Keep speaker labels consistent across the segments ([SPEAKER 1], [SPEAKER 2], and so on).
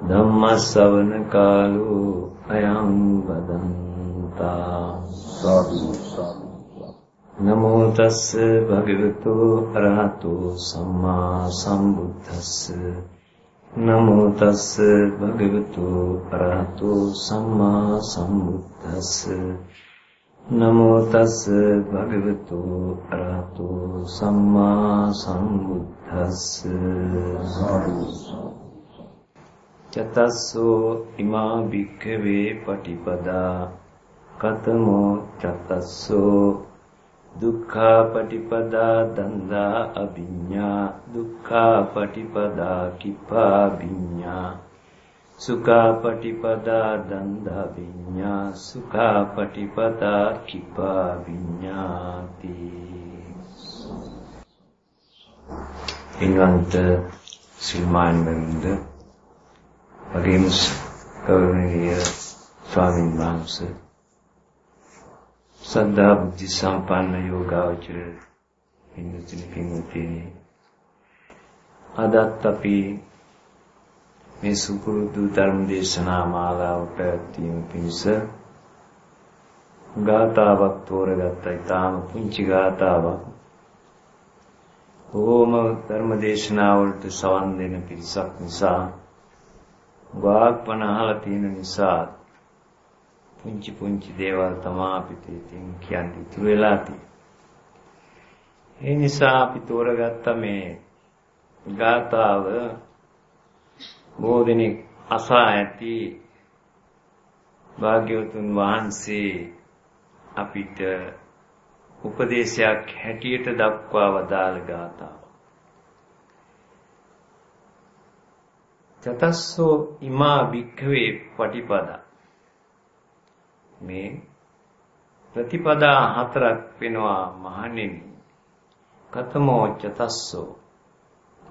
[SPEAKER 1] ධම්ම ශ්‍රවණ කාලෝ අයං බදන්තා සාදු නමෝ තස්ස භගවතු අරහතෝ සම්මා සම්බුද්දස්ස. නමෝ තස්ස භගවතු අරහතෝ සම්මා සම්බුද්දස්ස. නමෝ තස් භගවතු අරහතෝ සම්මා සම්බුද්දස්ස චතස්සෝ ඉමා භික්ඛවේ පටිපදා කතමෝ චතස්සෝ දුක්ඛා පටිපදා දන්දා අභිඤ්ඤා දුක්ඛා පටිපදා කිපා විඤ්ඤා සුඛාපටිපදා දන්දා විඤ්ඤා සුඛාපටිපදා කිපා විඤ්ඤාති ඉන්වන්ත සිල්මාන් බඳ වගේම ගෞරවනීය ස්වාමීන් වහන්සේ සද්ධා බුද්ධ සම්පන්න යෝගාචර පින්තුනි පින්තුනි අදත් අපි මේ සුපුරුදු ධර්ම දේශනා මාලාව පැවැත්වීම පිණිස ගාතාවක් තෝරගත්තා. ඊටාම පුංචි ගාතාවක්. ඕම ධර්ම දේශනා වලට සවන් දෙන පිරිසක් නිසා වාග්පන අහලා තියෙන නිසා පුංචි පුංචි දේවල් තමයි අපිට ඉතින් කියන්නේ ඉතුරු වෙලා තියෙන්නේ. ඒ නිසා අපි තෝරගත්ත මේ ගාතාව බොහෝ දෙනෙක් අසා ඇති භාග්‍යවතුන් වහන්සේ අපිට උපදේශයක් හැටියට දක්වා වදාළ ගාථාව. චතස්සෝ ඉමා භික්ඛවේ පටිපදා. මේ ප්‍රතිපදා හතරක් වෙනවා මහණෙනි. කතමෝ චතස්සෝ.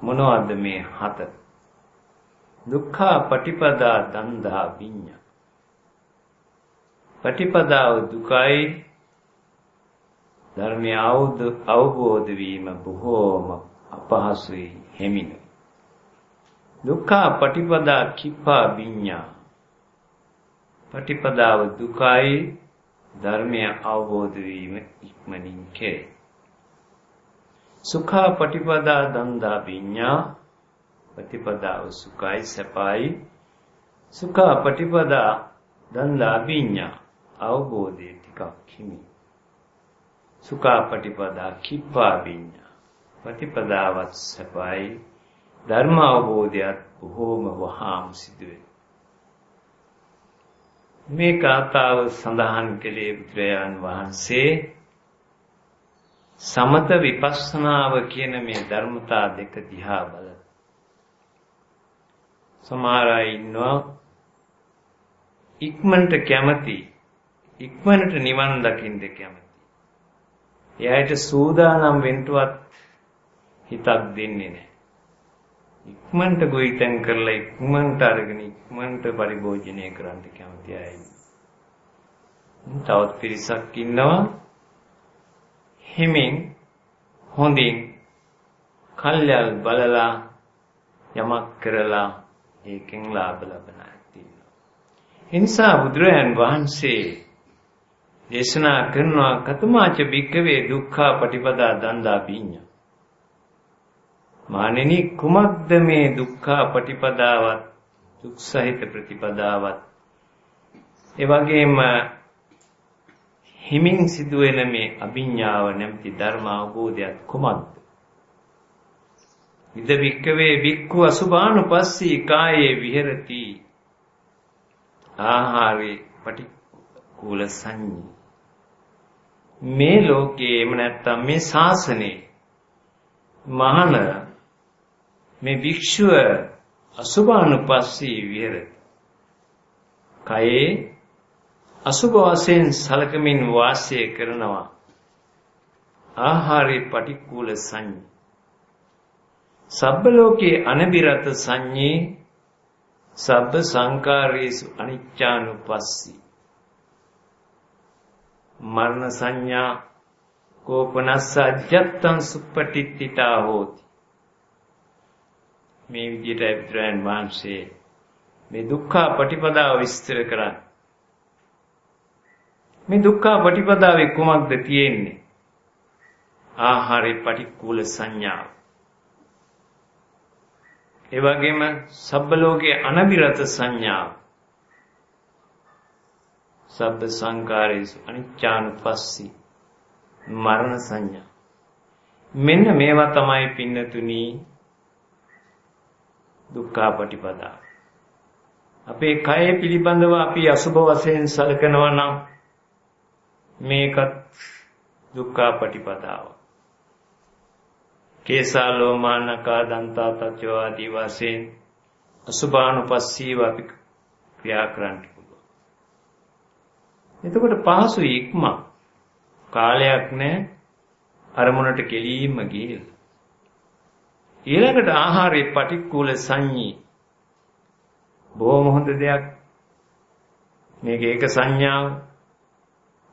[SPEAKER 1] මොනවද මේ හතර? දුක්ඛා පටිපදා දන්දා විඤ්ඤා. පටිපදාව දුකයි. ධර්මය අවබෝධ වීම බොහෝම අපහසුයි හිමිනු. දුක්ඛා පටිපදා කිප්පා විඤ්ඤා. පටිපදාව දුකයි ධර්මය අවබෝධ වීම ඉක්මනින් කෙරේ. සුඛා පටිපදා දන්දා විඤ්ඤා. ප්‍රතිපදාව සුඛයි සැපයි. සුඛ ප්‍රතිපදා දන්දා විඤ්ඤා. අවබෝධය ටිකක් හිමි. සුඛ ප්‍රතිපදා කිප්පා විඤ්ඤා. ප්‍රතිපදාවත් සැපයි. ධර්ම අවබෝධයත් බොහෝම වහාම සිදුවේ මේ කාතාව සඳහන් කළේ බුදුරජාන් වහන්සේ සමත විපස්සනාව කියන මේ ධර්මතා දෙක දිහා බලන සමහර අය ඉන්නවා ඉක්මනට කැමති ඉක්මනට නිවන් දකින්න කැමති. එයාට සූදානම් වෙන්නවත් හිතක් දෙන්නේ නැහැ. ඉක්මනට ගොවිතැන් කරලා ඉක්මනට අරගෙන ඉක්මනට පරිභෝජනය කරන්න කැමති අය තවත් පිරිසක් ඉන්නවා හිමින් හොඳින් කල්යල් බලලා යමක් කරලා ඒකෙන් ලාභ ලබන අය තියෙනවා. ඒ නිසා බුදුරයන් වහන්සේ දේශනා කරනවා කතමාච භික්කවේ දුක්ඛ පටිපදා දන්දා පිඤ්ඤා. මානෙනි කුමක්ද මේ දුක්ඛ පටිපදාවත් දුක් සහිත ප්‍රතිපදාවත්? ඒ වගේම හිමින් සිදුවෙන මේ අභිඥාව නැමැති ධර්ම අවබෝධයත් කුමක්ද? ඉද වික්කවේ වික්ඛු අසුභානුපස්සී කායේ විහෙරති. ආහාරේ පටිකූල සංඤී. මේ ලෝකයේ එම නැත්තම් මේ ශාසනේ මහාන මේ භික්ෂුව අසුභානුපස්සී විහෙරති කයේ අසුභ වශයෙන් සලකමින් වාසය කරනවා. ආහාරේ පටික්කුල සංඤ්ඤ. සබ්බ ලෝකේ අනබිරත සංඤේ සබ්බ සංකාරේසු අනිච්චානුපස්සී මරණ සංඥා කෝපනස්ස අජත්තං සුප්පටිත්තිතා හෝති මේ විදිහට අභිද්‍රයන් වහන්සේ මේ දුක්ඛ පටිපදාව විස්තර කරන්නේ. මේ දුක්ඛ පටිපදාවේ කුමක්ද තියෙන්නේ? ආහාරේ පටික්කුල සංඥාව. ඒ වගේම සබ්බ ලෝකයේ අනබිරත සංඥාව. සබ්බ සංකාරේසු අනිච්චානුපස්සී මරණ සංඥා. මෙන්න මේවා තමයි පින්නතුනි දුක්ඛාපටිපදා අපේ කය පිළිබඳව අපි අසුභ වශයෙන් සලකනවා නම් මේකත් දුක්ඛාපටිපදාව කේසා ලෝමානකා දන්තා තචෝ ආදී වශයෙන් අසුභානුපස්සීව අපි ක්‍රියා කරන්න පුළුවන්. එතකොට පහසු ඉක්ම කාලයක් නැහැ අරමුණට කෙලීම ගිහිල්ලා. ඊළඟට ආහාරයේ පටික්කුල සංඤී බොහොම හොඳ දෙයක් මේක ඒක සංඥාව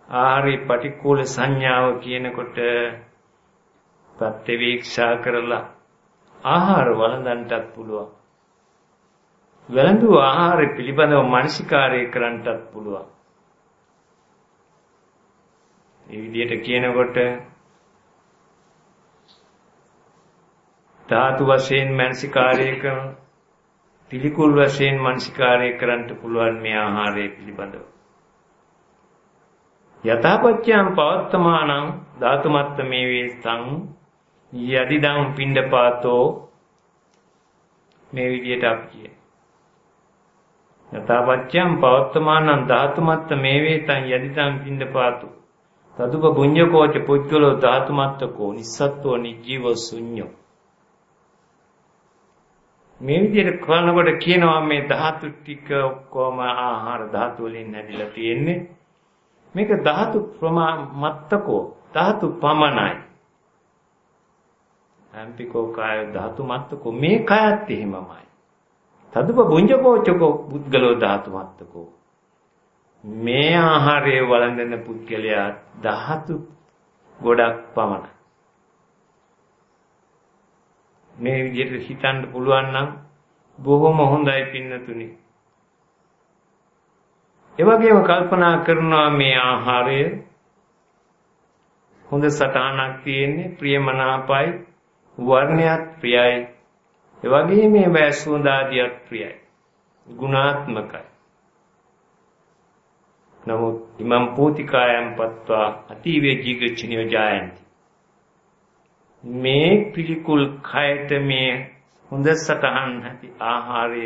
[SPEAKER 1] ආහාරයේ පටික්කුල සංඥාව කියනකොට ප්‍රත්‍යවේක්ෂා කරලා ආහාර වළඳන්නටත් පුළුවන්. වැළඳු ආහාර පිළිබඳව මානසිකාරය කරන්නටත් පුළුවන්. මේ විදිහට කියනකොට ධාතු වශයෙන් මානසිකාරය කරන පිළිකුල් වශයෙන් මානසිකාරය කරන්නට පුළුවන් මේ ආහාරය පිළිබඳව. යථාපච්චයන් පවත්තමානං ධාතුමත්ත මේ වේතං යදිදම් පිණ්ඩපාතෝ මේ විදිහට අපි කියන. යථාපච්චයන් පවත්තමානං ධාතුමත්ත මේ වේතං යදිදම් පිණ්ඩපාතෝ තදුප පුඤ්ඤකෝච පුච්චලෝ ධාතුමත්තකෝ නිස්සත්ත්වෝ නිජීව ශුඤ්ඤෝ මේ විදිහට කරනකොට කියනවා මේ ධාතු ටික ඔක්කොම ආහාර ධාතු වලින් නැදිලා තියෙන්නේ. මේක ධාතු ප්‍රමාමත්තකෝ ධාතු පමණයි. අම්පිකෝ කාය ධාතු මත්තකෝ. මේ කයත් එහෙමමයි. තදුප බුඤ්ජකෝචකෝ පුද්ගලෝ ධාතු මත්තකෝ. මේ ආහාරයේ වළඳන පුද්ගලයා ධාතු ගොඩක් පමණයි. මේ විදිහට හිතන්න පුළුවන් නම් බොහොම හොඳයි පින්නතුනි. ඒ වගේම කල්පනා කරනවා මේ ආහාරය හොඳ සටහනක් තියෙන්නේ ප්‍රියමනාපයි වර්ණයත් ප්‍රියයි. ඒ වගේම මේ වැසුඳ ආදියත් ප්‍රියයි. ගුණාත්මකයි. නමුත් ඉමම් පෝතිකායම් පත්වා අතිවේ ජීගච්ඡනිය ජායන්ති. මේ පිළිකුල් කයට මේ හොඳ සටහන් ඇති ආහාරය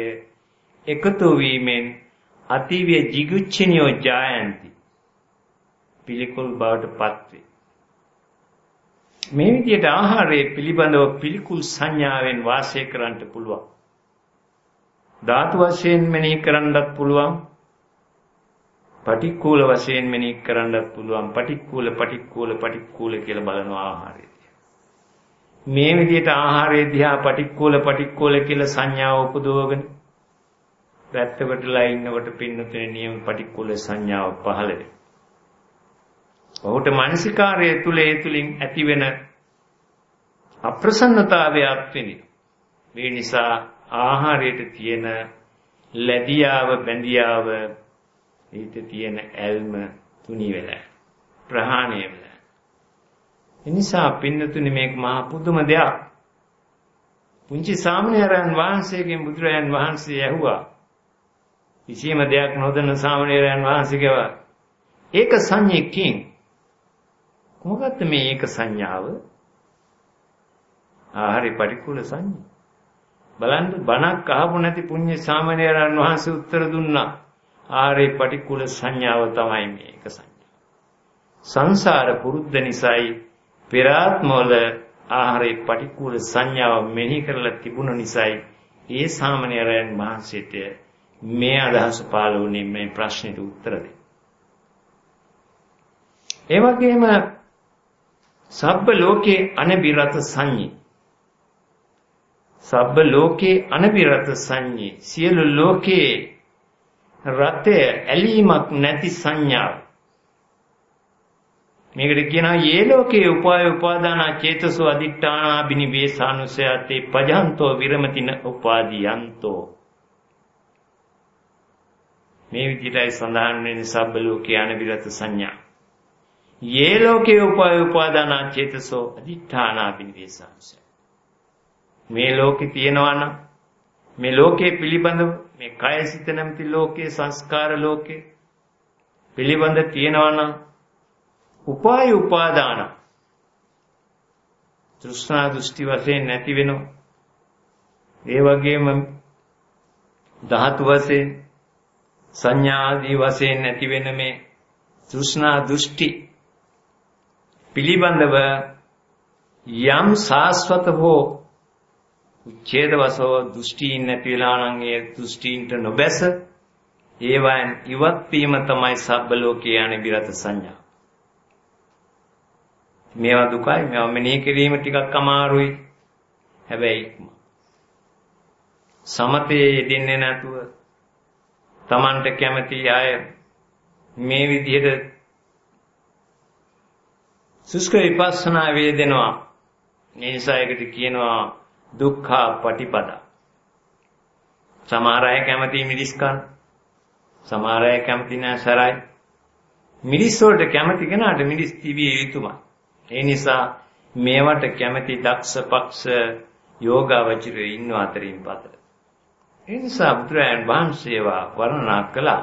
[SPEAKER 1] එකතු වීමෙන් අතිවේ ජීගච්ඡනිය ජායන්ති. පිළිකුල් බවට පත්වේ. මේ විදිහට ආහාරයේ පිළිබඳව පිළිකුල් සංඥාවෙන් වාසය කරන්නට පුළුවන්. ධාතු වශයෙන් මෙනෙහි කරන්නත් පුළුවන්. පටික්කුල වශයෙන් මෙනෙහි කරන්නත් පුළුවන්. පටික්කුල පටික්කුල පටික්කුල කියලා බලනවා ආහාරය. මේ විදිහට ආහාරයේ දිහා පටික්කුල පටික්කුල කියලා සංඥාව උපදවගෙන පැත්තකටලා ඉන්නකොට පින්නතුනේ නියම පටික්කුල සංඥාව පහළ වෙනවා. ඔහුට මානසිකාරය තුල ඒ තුලින් ඇතිවෙන අප්‍රසන්නතාවයක් වෙන්නේ. මේ නිසා ආහාරයට තියෙන ලැබියාව බැඳියාව ඊට තියෙන ඇල්ම තුනි වෙලා ප්‍රහාණය වෙලා. ඒ නිසා පින්නතුනි මේක මහා පුදුම දෙයක්. පුංචි සාමණේරයන් වහන්සේගෙන් බුදුරජාන් වහන්සේ ඇහුවා කිසිම දෙයක් නොදන්න සාමණේරයන් වහන්සේගව ඒක සංඥේකින් මොකක්ද මේ ඒක සංඥාව? ආහරි පටිකුල සංඥා. බලන්න බණක් අහපු නැති පුණ්‍ය සාමණේරයන් වහන්සේ උත්තර දුන්නා. ආහරි පටිකුල සංඥාව තමයි මේක සංඥා. සංසාර පුරුද්ද නිසායි පෙරාත්මවල ආහාරේ පටිකුල සංඥාව මෙනෙහි කරලා තිබුණ නිසායි ඒ සාමණේරයන් වහන්සේට මේ අදහස පාල වුණේ මේ ප්‍රශ්නෙට උත්තර දෙන්න. ඒ වගේම සබ්බ ලෝකේ අනබිරත සංඤේ. සබ්බ ලෝකේ අනබිරත සංඤේ. සියලු ලෝකේ රතය ඇලීමක් නැති සංඥාව. මේකට කියනවා යේ ලෝකේ උපාය උපාදාන චේතසෝ අදිඨානා බිනිවේසානුසයතේ පජහන්තෝ විරමතින උපාදීයන්තෝ. මේ විදිහටයි සඳහන් වෙන්නේ සබ්බ ලෝකේ අනබිරත සංඥා. යේ ලෝකේ උපාය උපාදාන චේතසෝ අදිඨානා බිනිවේසානුසය මේ ලෝකේ තියෙනවා නම් මේ ලෝකේ පිළිබඳව මේ කය සිත නැමැති ලෝකේ සංස්කාර ලෝකේ පිළිබඳ තියෙනවා නම් උපාය උපාදාන. තෘෂ්ණා දෘෂ්ටි වශයෙන් නැති වෙනවා. ඒ වගේම ධාතු වශයෙන් සංඥා ආදී වශයෙන් නැති වෙන මේ තෘෂ්ණා දෘෂ්ටි පිළිබඳව යම් සාස්වත හෝ උච්ඡේද වසව දෘෂ්ටීන් නැති වෙලා නම් ඒ දෘෂ්ටීන්ට නොබැස ඒවයන් ඉවත් වීම තමයි සබ්බ ලෝකේ යන විරත සංඥා. මේවා දුකයි මේවා මෙනෙහි කිරීම ටිකක් අමාරුයි. හැබැයි සමතේ යෙදෙන්නේ නැතුව Tamanට කැමති අය මේ විදිහට සුස්ක විපස්සනා වේදෙනවා. මේ නිසා ඒකට කියනවා දුක්ඛ පටිපදා. සමහර අය කැමති මිරිස් කන්න සමහර අය කැමති නෑ සරයි. මිරිස් වලට කැමති කෙනාට මිරිස් තිබිය යුතුමයි. ඒ නිසා මේවට කැමැති දක්ෂ පක්ෂ යෝගාවචරයෝ ඉන්න අතරින් පතර. ඒ නිසා බුදුරයන් වහන්සේවා වර්ණනා කළා.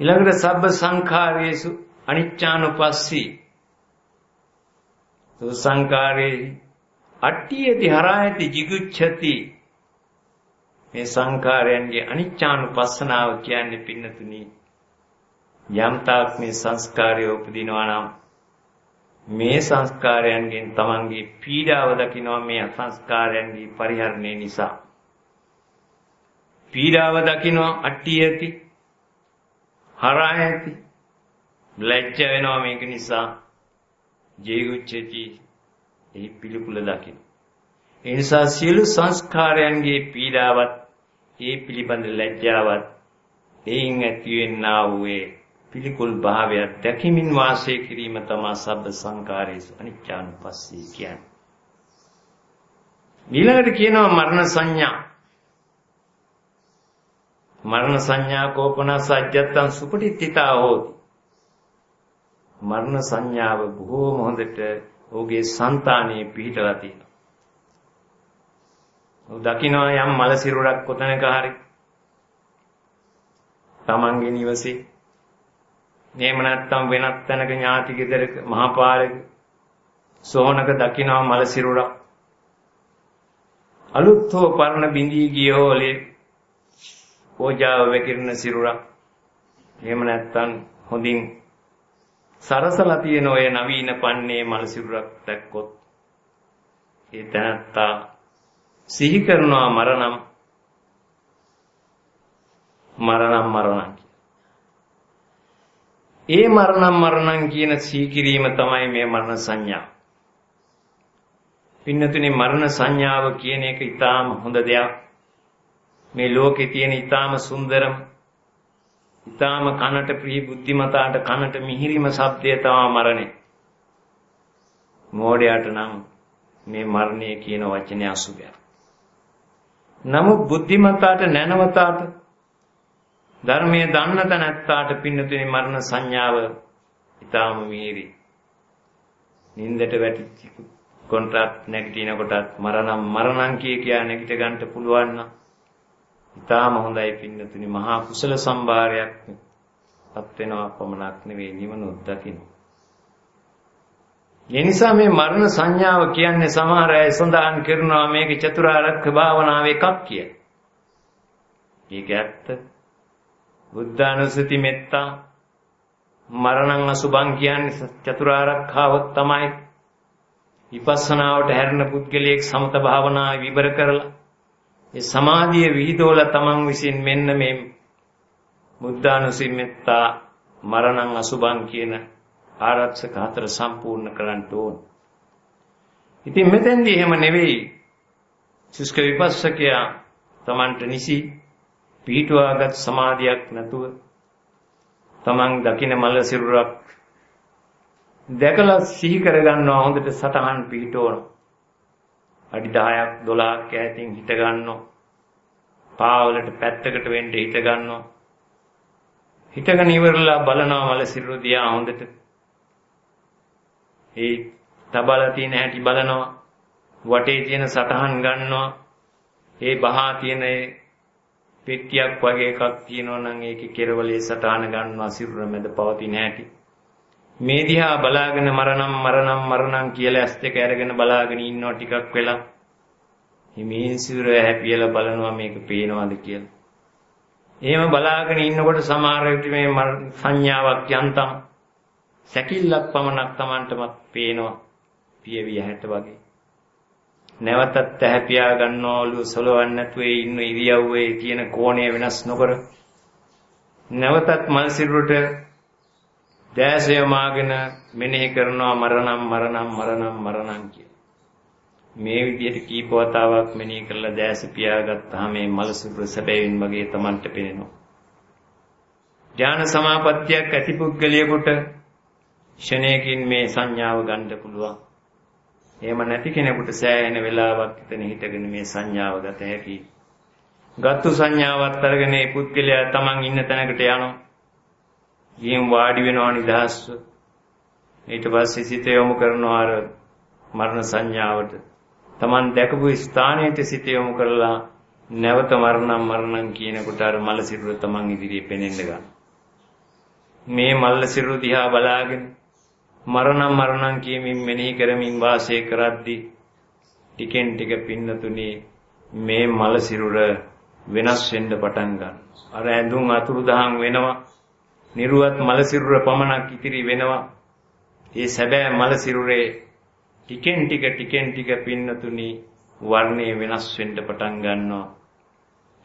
[SPEAKER 1] ඊළඟට සබ්බ සංඛාරයේසු අනිච්චානුපස්සී. සුසංකාරේ අට්ඨියති හරායති jigucchati මේ සංඛාරයන්ගේ අනිච්චානුපස්සනාව කියන්නේ පින්නතුනි යම් තාක් මේ සංස්කාරය උපදිනවා නම් මේ සංස්කාරයන්ගෙන් තමන්ගේ පීඩාව දකිනවා මේ අසංස්කාරයන්ගේ පරිහරණය නිසා. පීඩාව දකිනවා අට්ටියති හරා ඇති ලැජ්ජ වෙනවා මේක නිසා ජීගුච්චති එහි පිළිකුල දකින. ඒ නිසා සියලු සංස්කාරයන්ගේ පීඩාවත් ඒ පිළිබඳ ලැජ්ජාවත් එයින් ඇතිවෙන්නා වූ පිළිකුල් භාවය දැකීමින් වාසය කිරීම තමයි සබ්බ සංකාරයේසු අනිච්චානුපස්සී කියන්නේ. ඊළඟට කියනවා මරණ සංඥා. මරණ සංඥා කෝපන සජ්ජත්තං සුපටිත්තිතා හෝති. මරණ සංඥාව බොහෝම හොඳට ඔහුගේ సంతානයේ පිහිටලා තියෙනවා. ඔහු දකිනවා යම් මල සිරුරක් කොතැනක හරි තමන්ගේ නිවසේ එහෙම නැත්නම් වෙනත් තැනක ඥාති ගෙදරක මහපාරක සෝනක දකින්නවා මල සිරුරක්. අලුත් හෝ පරණ බිඳී ගියෝ ඔලේ පෝජාව වෙකිරන සිරුරක්. එහෙම නැත්නම් හොඳින් සරසලා තියෙන ඔය නවීන පන්නේ මල සිරුරක් දැක්කොත් ඒ තැනත්තා සිහි කරනවා මරණම් මරණම් මරණම් ඒ මරණම් මරණම් කියන සීකිරීම තමයි මේ මරණ සංඥා. පින්නතුනේ මරණ සංඥාව කියන එක ඊටාම හොඳ දෙයක්. මේ ලෝකේ තියෙන ඊටාම සුන්දරම ඊටාම කනට ප්‍රිය බුද්ධිමතාට කනට මිහිරිම ශබ්දය තමයි මරණය. මෝඩයාට නම් මේ මරණය කියන වචනේ අසුබයක්. නමුත් බුද්ධිමතාට නැනවතාට ධර්මයේ දන්න තැනැත්තාට පින්නතුනි මරණ සංඥාව ඊටාම මිහිරි. නින්දට වැටිච්ච කොන්ට්‍රාක්ට් නැගිටින කොටත් මරණම් මරණම් කිය කියා නැගිට ගන්න පුළුවන් නම් ඊටාම හොඳයි පින්නතුනි මහා කුසල සම්භාරයක් පත් වෙනවා පමණක් නෙවෙයි නිවනුත් දකින්න. ඒ නිසා මේ මරණ සංඥාව කියන්නේ සමහර අය සඳහන් කරනවා මේක චතුරාර්යක භාවනාවේ එකක් කියලා. ඒක ඇත්ත. බුද්ධානුස්සති මෙත්තා මරණං අසුභං කියන්නේ චතුරාර්යකාව තමයි විපස්සනාවට හැරෙන පුද්ගලයෙක් සමත භාවනා විවර කරලා ඒ සමාධිය විහිදෝල තමන් විසින් මෙන්න මේ බුද්ධානුසිමෙත්තා මරණං අසුභං කියන ආරක්ෂක හතර සම්පූර්ණ කරන්න ඕන. ඉතින් මෙතෙන්දී එහෙම නෙවෙයි. සුස්ක විපස්සකයා තමන්ට නිසි පිහිටුවාගත් සමාධියක් නැතුව තමන් දකින මල සිරුරක් දැකලා සිහි කරගන්නවා හොඳට සටහන් පිහිටවන. අඩි 10ක් 12ක් ඈතින් හිට ගන්නවා. පාවලට පැත්තකට වෙන්න හිට ගන්නවා. හිටගෙන ඉවරලා බලනවා මල සිරුර දිහා හොඳට. ඒ තබලා තියෙන හැටි බලනවා. වටේ තියෙන සටහන් ගන්නවා. ඒ බහා තියෙන පෙට්ටියක් වගේ එකක් තියෙනවා නම් ඒකේ කෙරවලේ සටහන ගන්නවා සිරුර මැද පවතින හැටි. මේ දිහා බලාගෙන මරණම් මරණම් මරණම් කියලා ඇස් දෙක අරගෙන බලාගෙන ඉන්නවා ටිකක් වෙලා. හිමින් සිරුර හැපියලා බලනවා මේක පේනවද කියලා. එහෙම බලාගෙන ඉන්නකොට සමහර විට මේ සංඥාවක් යන්තම් සැකිල්ලක් පමණක් Tamanටමත් පේනවා. පියවිය හැට වගේ. නැවතත් හැපියා ගන්නවලු සලවන්නේ නැතුව ඉන්න ඉරියව්වේ තියෙන කෝණය වෙනස් නොකර නැවතත් මල් සිරුරට දැසය මාගෙන මෙනෙහි කරනවා මරණම් මරණම් මරණම් මරණම් කිය. මේ විදිහට කීප වතාවක් මෙනෙහි කරලා දැස පියාගත්තාම මේ මල සිරුර සැබෑවින් වගේ Tamanට පෙනෙනවා. ඥාන සමාපත්තියක් ඇති පුද්ගලයෙකුට ක්ෂණයකින් මේ සංඥාව ගන්න පුළුවන්. එහෙම නැති කෙනෙකුට සෑහෙන වෙලාවක් එතන හිටගෙන මේ සංඥාව ගත හැකි. ගත්තු සංඥාවත් අරගෙන මේ පුද්ගලයා Taman ඉන්න තැනකට යනවා. ගිහින් වාඩි වෙනවා නිදහස්ව. ඊට පස්සේ සිත යොමු කරනවා අර මරණ සංඥාවට. Taman දැකපු ස්ථානයට සිත යොමු කරලා නැවත මරණම් මරණම් කියනකොට අර මල සිරුර Taman ඉදිරියේ පෙනෙන්න ගන්න. මේ මල්ල සිරුර දිහා බලාගෙන මරණම් මරණම් කියමින් මෙනෙහි කරමින් වාසය කරද්දී ටිකෙන් ටික පින්නතුනේ මේ මල සිරුර වෙනස් වෙන්න පටන් ගන්නවා. අර ඇඳුම් අතුරුදහන් වෙනවා. නිර්වත් මල සිරුර පමණක් ඉතිරි වෙනවා. ඒ සැබෑ මල සිරුරේ ටිකෙන් ටික ටිකෙන් ටික පින්නතුනි වර්ණය වෙනස් වෙන්න පටන් ගන්නවා.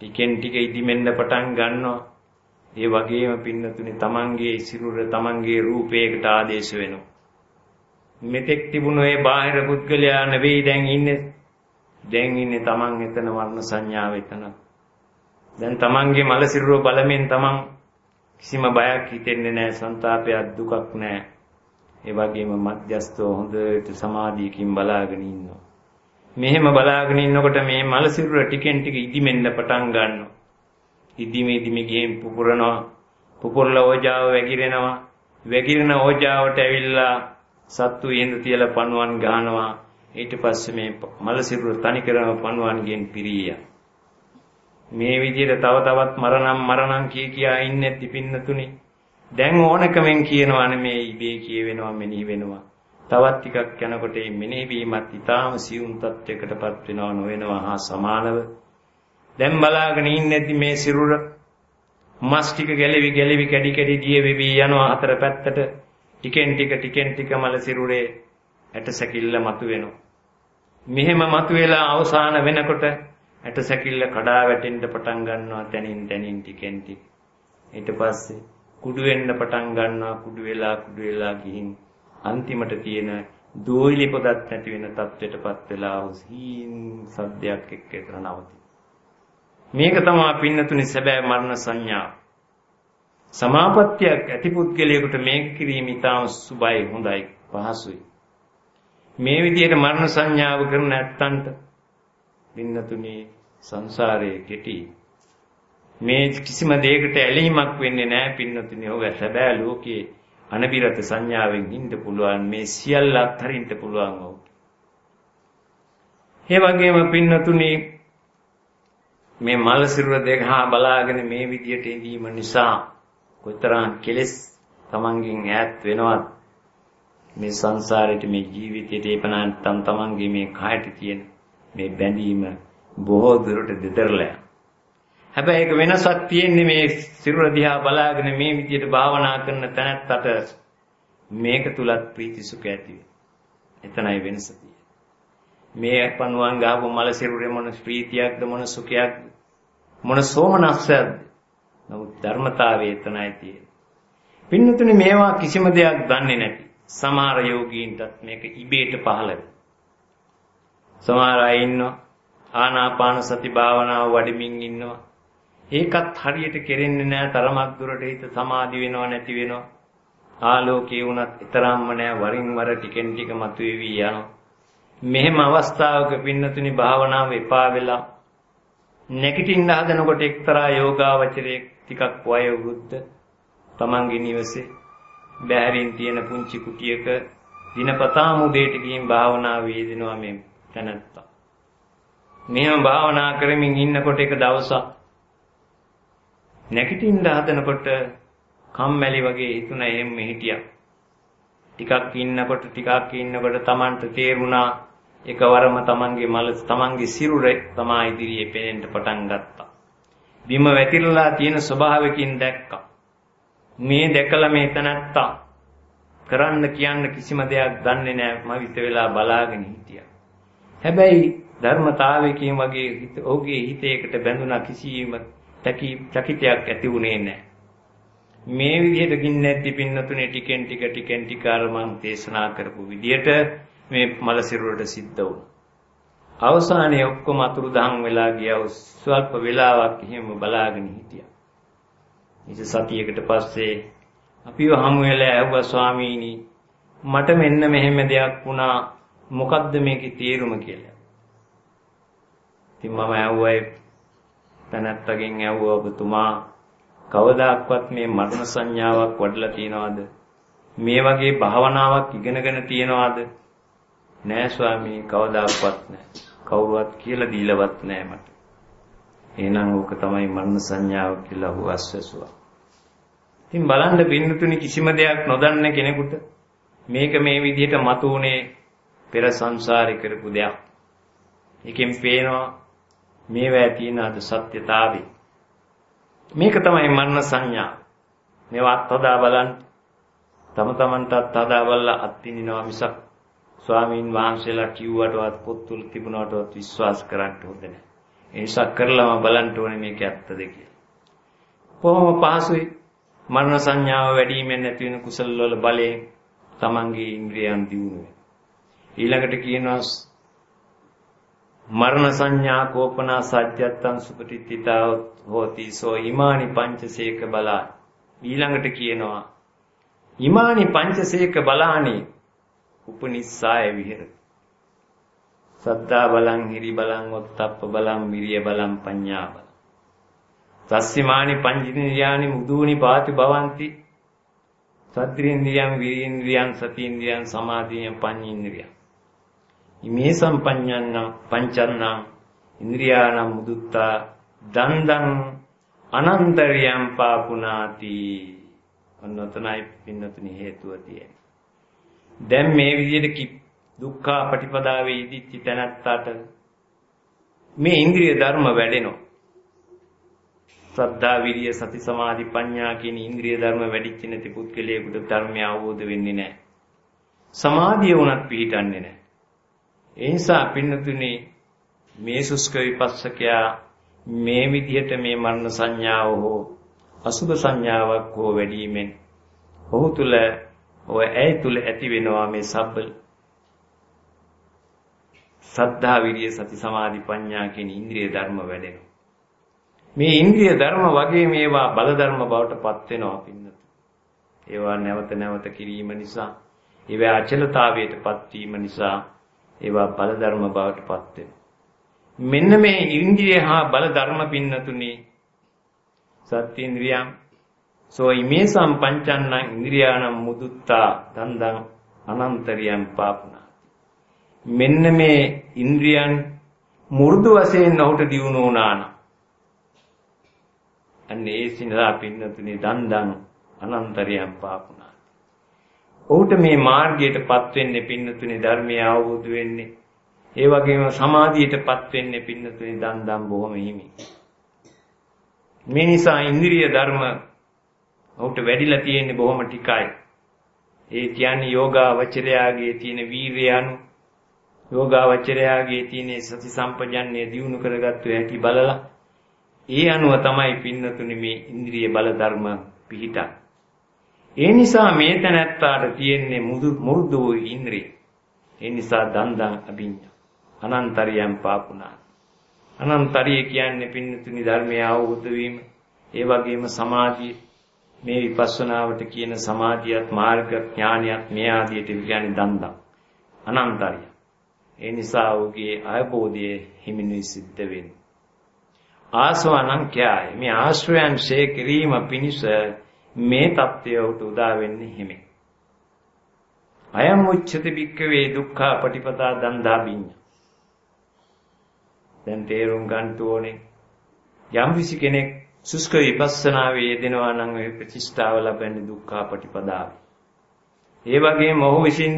[SPEAKER 1] ටිකෙන් ටික ඉදිමෙන්න පටන් ගන්නවා. ඒ වගේම පින්නතුනි තමන්ගේ සිරුර තමන්ගේ රූපයකට ආදේශ වෙනවා. මෙතෙක් තිබුණු ඒ බාහිර පුද්ගලයා නෙවෙයි දැන් ඉන්නේ. දැන් ඉන්නේ තමන් එතන වර්ණ සංඥාව එතන. දැන් තමන්ගේ මල සිරුර බලමින් තමන් කිසිම බයක් හිතෙන්නේ නැහැ, ਸੰతాපයක් දුකක් නැහැ. ඒ වගේම මධ්‍යස්තව හොඳට සමාධියකින් බලාගෙන ඉන්නවා. මෙහෙම බලාගෙන ඉන්නකොට මේ මල සිරුර ටිකෙන් ටික ඉදිමෙන්න පටන් ගන්නවා. ඉදිමි ඉදිමි ගිහින් පුපුරනවා. පුපුරලා ඕජාව වැగిරෙනවා. වැగిරෙන ඕජාවට ඇවිල්ලා සත්තු ඉඳ තියලා පණුවන් ගහනවා. ඊට පස්සේ මේ මල සිරුර තනි කරන පණුවන්ගෙන් පිරිය. මේ විදිහට තව තවත් මරණම් මරණම් කිය කියා ඉන්නේ තිපින්නතුනි. දැන් ඕනකමෙන් කියනවානේ මේ ඉබේ කියවෙනවා මෙනෙහි වෙනවා. තවත් ටිකක් යනකොට මේ මෙනෙහි වීමත් ඊටාම සියුම් තත්යකටපත් වෙනව නොවෙනවා හා සමානව දැන් බලාගෙන ඉන්නේදි මේ සිරුර මස් ටික ගැලවි ගැලවි කැඩි කැඩි දිය වෙවි යනවා හතර පැත්තට. ටිකෙන් ටික ටිකෙන් ටික මල සිරුරේ ඇට සැකිල්ල මතුවෙනවා. මෙහෙම මතුවෙලා අවසාන වෙනකොට ඇට සැකිල්ල කඩා වැටෙන්න පටන් ගන්නවා තනින් තනින් ටිකෙන් ටික. ඊට පස්සේ කුඩු වෙන්න පටන් ගන්නවා කුඩු වෙලා කුඩු වෙලා ගිහින් අන්තිමට තියෙන දෝයිලි පොදක් නැති වෙන තත්ත්වයටපත් වෙලා හුසින් සද්දයක් එක්ක එතන නවතින මේක තමයි පින්නතුනි සැබෑ මරණ සංඥා. සමාපත්තියක් ඇති පුද්ගලයෙකුට මේක කිරීම ඉතාම සුබයි හොඳයි පහසුයි. මේ විදිහට මරණ සංඥාව කරන නැත්තන්ට පින්නතුනි සංසාරයේ කෙටි මේ කිසිම දෙයකට ඇලීමක් වෙන්නේ නැහැ පින්නතුනි. ඔබ සැබෑ ලෝකයේ අනබිරත සංඥාවෙන් ඉන්න පුළුවන් මේ සියල්ල අත්හරින්න පුළුවන් ඔව්. ඒ වගේම පින්නතුනි මේ මල සිරුර දෙක හා බලාගෙන මේ විදියට ඉඳීම නිසා කොතරම් කෙලෙස් තමන්ගෙන් ඈත් වෙනවත් මේ සංසාරෙට මේ ජීවිතයට ඒපනාන් තම තමන්ගේ මේ කායට තියෙන මේ බැඳීම බොහෝ දුරට දෙතරලා හැබැයි ඒක වෙනසක් තියෙන්නේ මේ සිරුර දිහා බලාගෙන මේ විදියට භාවනා කරන තැනත්තට මේක තුලත් ප්‍රීති සුඛ ඇති එතනයි වෙනස මේ පණුවන් ගහපු මල සිරුරේ මොන ප්‍රීතියක්ද මොන සුඛයක්ද? මොන සෝමනස්සයක්ද නමුත් ධර්මතාවය එතනයි තියෙන්නේ. පින්නතුනි මේවා කිසිම දෙයක් දන්නේ නැති සමහර යෝගීන්ටත් මේක ඉබේට පහළ වෙනවා. සමහර අය ඉන්නවා ආනාපාන සති භාවනාව වඩමින් ඉන්නවා. ඒකත් හරියට කෙරෙන්නේ නැහැ තරමක් දුරට හිත සමාධි වෙනව නැති වෙනවා. ආලෝකේ වුණත් ඊතරම්ම නැහැ වරින් වර ටිකෙන් ටික මතුවේවි යනවා. මෙහෙම අවස්ථාවක පින්නතුනි භාවනාව එපා වෙලා නැගිටින්න හදනකොට එක්තරා යෝගාවචරයේ ටිකක් වය වෘද්ධ තමන්ගේ නිවසේ බැහැරින් තියෙන පුංචි කුටියක දිනපතා මුදේට ගිහින් භාවනා වේදිනවා මේ තැනත්තා. මෙහෙම භාවනා කරමින් ඉන්නකොට එක දවසක් නැගිටින්න හදනකොට කම්මැලි වගේ හිතුණ එහෙම හිටියා. ටිකක් ඉන්නකොට ටිකක් ඉන්නකොට Tamanට තේරුණා එකවරම තමන්ගේ මල තමන්ගේ සිරුරේ තමා ඉදිරියේ පෙනෙන්න පටන් ගත්තා. බිම වැතිරලා තියෙන ස්වභාවයකින් දැක්කා. මේ දැකලා මේ තනත්තා කරන්න කියන්න කිසිම දෙයක් දන්නේ නැහැ මම විත වෙලා බලාගෙන හිටියා. හැබැයි ධර්මතාවයකින් වගේ ඔහුගේ හිතේකට බැඳුනා කිසිම චකිතයක් ඇති වුණේ නැහැ. මේ විදිහට ගින්නැද්දි පින්නතුනේ ටිකෙන් ටික ටිකෙන් ටික අර මම දේශනා කරපු විදිහට මේ මල සිරුරට සිද්ධ වුණා. අවසානයේ ඔක්කොම අතුරු දහන් වෙලා ගියා. ස්වල්ප වෙලාවක් එහෙම බලාගෙන හිටියා. ඉත සතියකට පස්සේ අපිව හමු වෙලා ඇහුවා ස්වාමීනි මට මෙන්න මෙහෙම දෙයක් වුණා. මොකද්ද මේකේ තේරුම කියලා. ඉතින් මම ඇහුවයි තනත්තගෙන් ඇහුවා ඔබතුමා කවදාක්වත් මේ මරණ සංඥාවක් වඩලා තියනවද? මේ වගේ භාවනාවක් ඉගෙනගෙන තියනවද? නෑ ස්වාමී කවදාවත් නෑ. කවුරුවත් කියලා දීලවත් නෑ මට. එහෙනම් ඕක තමයි මරණ සංඥාව කියලා හුව අස්වැසුවා. ඉතින් බලන්න පින්නතුනි කිසිම දෙයක් නොදන්න කෙනෙකුට මේක මේ විදිහට මතුනේ පෙර සංසාරේ කරපු දෙයක්. එකෙන් පේනවා මේවා තියෙන අද සත්‍යතාවය. මේක තමයි මරණ සංඥා. මේවා අත්හදා බලන්න. තම තමන්ටත් හදා බලලා අත්විඳිනවා මිසක් ස්වාමීන් වහන්සේලා කිව්වටවත් පොත්තුල් තිබුණාටවත් විශ්වාස කරන්න හොඳ නැහැ. ඒ නිසා කරලාම බලන්න ඕනේ මේක ඇත්තද කියලා. කොහොම පහසුයි මරණ සංඥාව වැඩිමෙන් නැති වෙන කුසල වල බලයෙන් තමන්ගේ ඉන්ද්‍රියයන් දියුණු වෙනවා. ඊළඟට කියනවා මරණ සංඥා කෝපනා සත්‍යත්තං සුපටිත්තිතා හෝති සෝ ඉමානි පංචසේක බලා ඊළඟට කියනවා ඉමානි පංචසේක බලානේ උපනිස්සාය විහෙරති. සද්දා බලං හිරි බලං ඔත්තප්ප බලං විරිය බලං පඤ්ඤා බලං. සස්සිමානි පංචින්ද්‍රියානි මුදූනි පාති භවಂತಿ. සද්ද්‍රින්ද්‍රියං විරීන්ද්‍රියං සතීන්ද්‍රියං සමාධියං පඤ්ඤින්ද්‍රියං. ඉමේ සම්පඤ්ඤන්න පංචන්නම් ඉන්ද්‍රියානම් මුදුත්තා දන්දං අනන්තරියම් පාපුනාති ඔන්නතනයි පින්නතුනි හේතුව තියෙන්නේ දැන් මේ විදිහට දුක්ඛ පටිපදාවේ ඉදිච්ච තැනත්තාට මේ ඉන්ද්‍රිය ධර්ම වැඩෙනවා. ශ්‍රද්ධා විරිය සති සමාධි ප්‍රඥා කියන ඉන්ද්‍රිය ධර්ම වැඩිච්ච නැති පුද්ගලයෙකුට ධර්මය අවබෝධ වෙන්නේ නැහැ. සමාධිය වුණත් පිහිටන්නේ නැහැ. ඒ නිසා පින්නතුනේ මේ සුස්ක විපස්සකයා මේ විදිහට මේ මරණ සංඥාව හෝ අසුභ සංඥාවක් හෝ වැඩිමෙන් ඔහු තුල ඔය ඇයි තුල ඇති වෙනවා මේ සබ්බ සද්ධා විරිය සති සමාධි ප්‍රඥා කියන ඉන්ද්‍රිය ධර්ම වැඩෙනවා. මේ ඉන්ද්‍රිය ධර්ම වගේ මේවා බල ධර්ම බවට පත් වෙනවා පින්නත. ඒවා නැවත නැවත කිරීම නිසා ඒවා අචලතාවයට පත් වීම නිසා ඒවා බල ධර්ම බවට පත් වෙනවා. මෙන්න මේ ඉන්ද්‍රිය හා බල ධර්ම පින්නතුනේ සත්‍ය ඉන්ද්‍රියම් සෝ ඉමේ සම්පංචන්නං ඉන්ද්‍රියානම් මුදුත්තා දන්දං අනන්තරියම් පාපුනා මෙන්න මේ ඉන්ද්‍රියන් මු르දු වශයෙන් ඔහුට දියුණු වුණාන අන්න ඒ සිනදා පින්නතුනේ දන්දං අනන්තරියම් පාපුනා ඔහුට මේ මාර්ගයටපත් වෙන්නේ පින්නතුනේ ධර්මය අවබෝධ වෙන්නේ. ඒ වගේම සමාධියටපත් වෙන්නේ පින්නතුනේ දන්දම් බොහොම හිමි මේ නිසා ඉන්ද්‍රිය ධර්ම ඔහුට වැඩිලා තියෙන්නේ බොහොම ටිකයි. ඒ කියන්නේ යෝගාවචරයාගේ තියෙන වීරිය අනු යෝගාවචරයාගේ තියෙන සති සම්පජන්ණය දියුණු කරගත්තු හැටි බලලා ඒ අනුව තමයි පින්නතුනි මේ ඉන්ද්‍රිය බල ධර්ම පිහිටක්. ඒ නිසා මේ තැනැත්තාට තියෙන්නේ මුරුදු වූ ඉන්ද්‍රිය. ඒ නිසා දන්දන් අභිඤ්ඤා. අනන්තරියම් පාපුණා. අනන්තරිය කියන්නේ පින්නතුනි ධර්මය අවබෝධ වීම. ඒ වගේම සමාධිය මේ විපස්සනාවට කියන සමාධියත් මාර්ග ඥානියත් මේ ආදියට කියන්නේ දන්දන්. අනන්තරිය. ඒ නිසා ඔහුගේ අවබෝධය හිමිනුයි සිද්ධ වෙන්නේ. ආසවණං කියයි. මේ ආශ්‍රයයන් ශේ කිරීම පිණිස මේ தත්ත්වය උට උදා වෙන්නේ හිමි. අයම් උච්චති බික්කවේ දුක්ඛ පටිපදා දන්දා බිඤ්ඤ. දැන් තේරුම් ගන්න ඕනේ යම් කිසි කෙනෙක් සුස්ක විපස්සනාවේ යෙදෙනවා නම් ඒ ප්‍රතිෂ්ඨාව ලබන්නේ දුක්ඛ පටිපදාව. ඒ වගේම ඔහු විසින්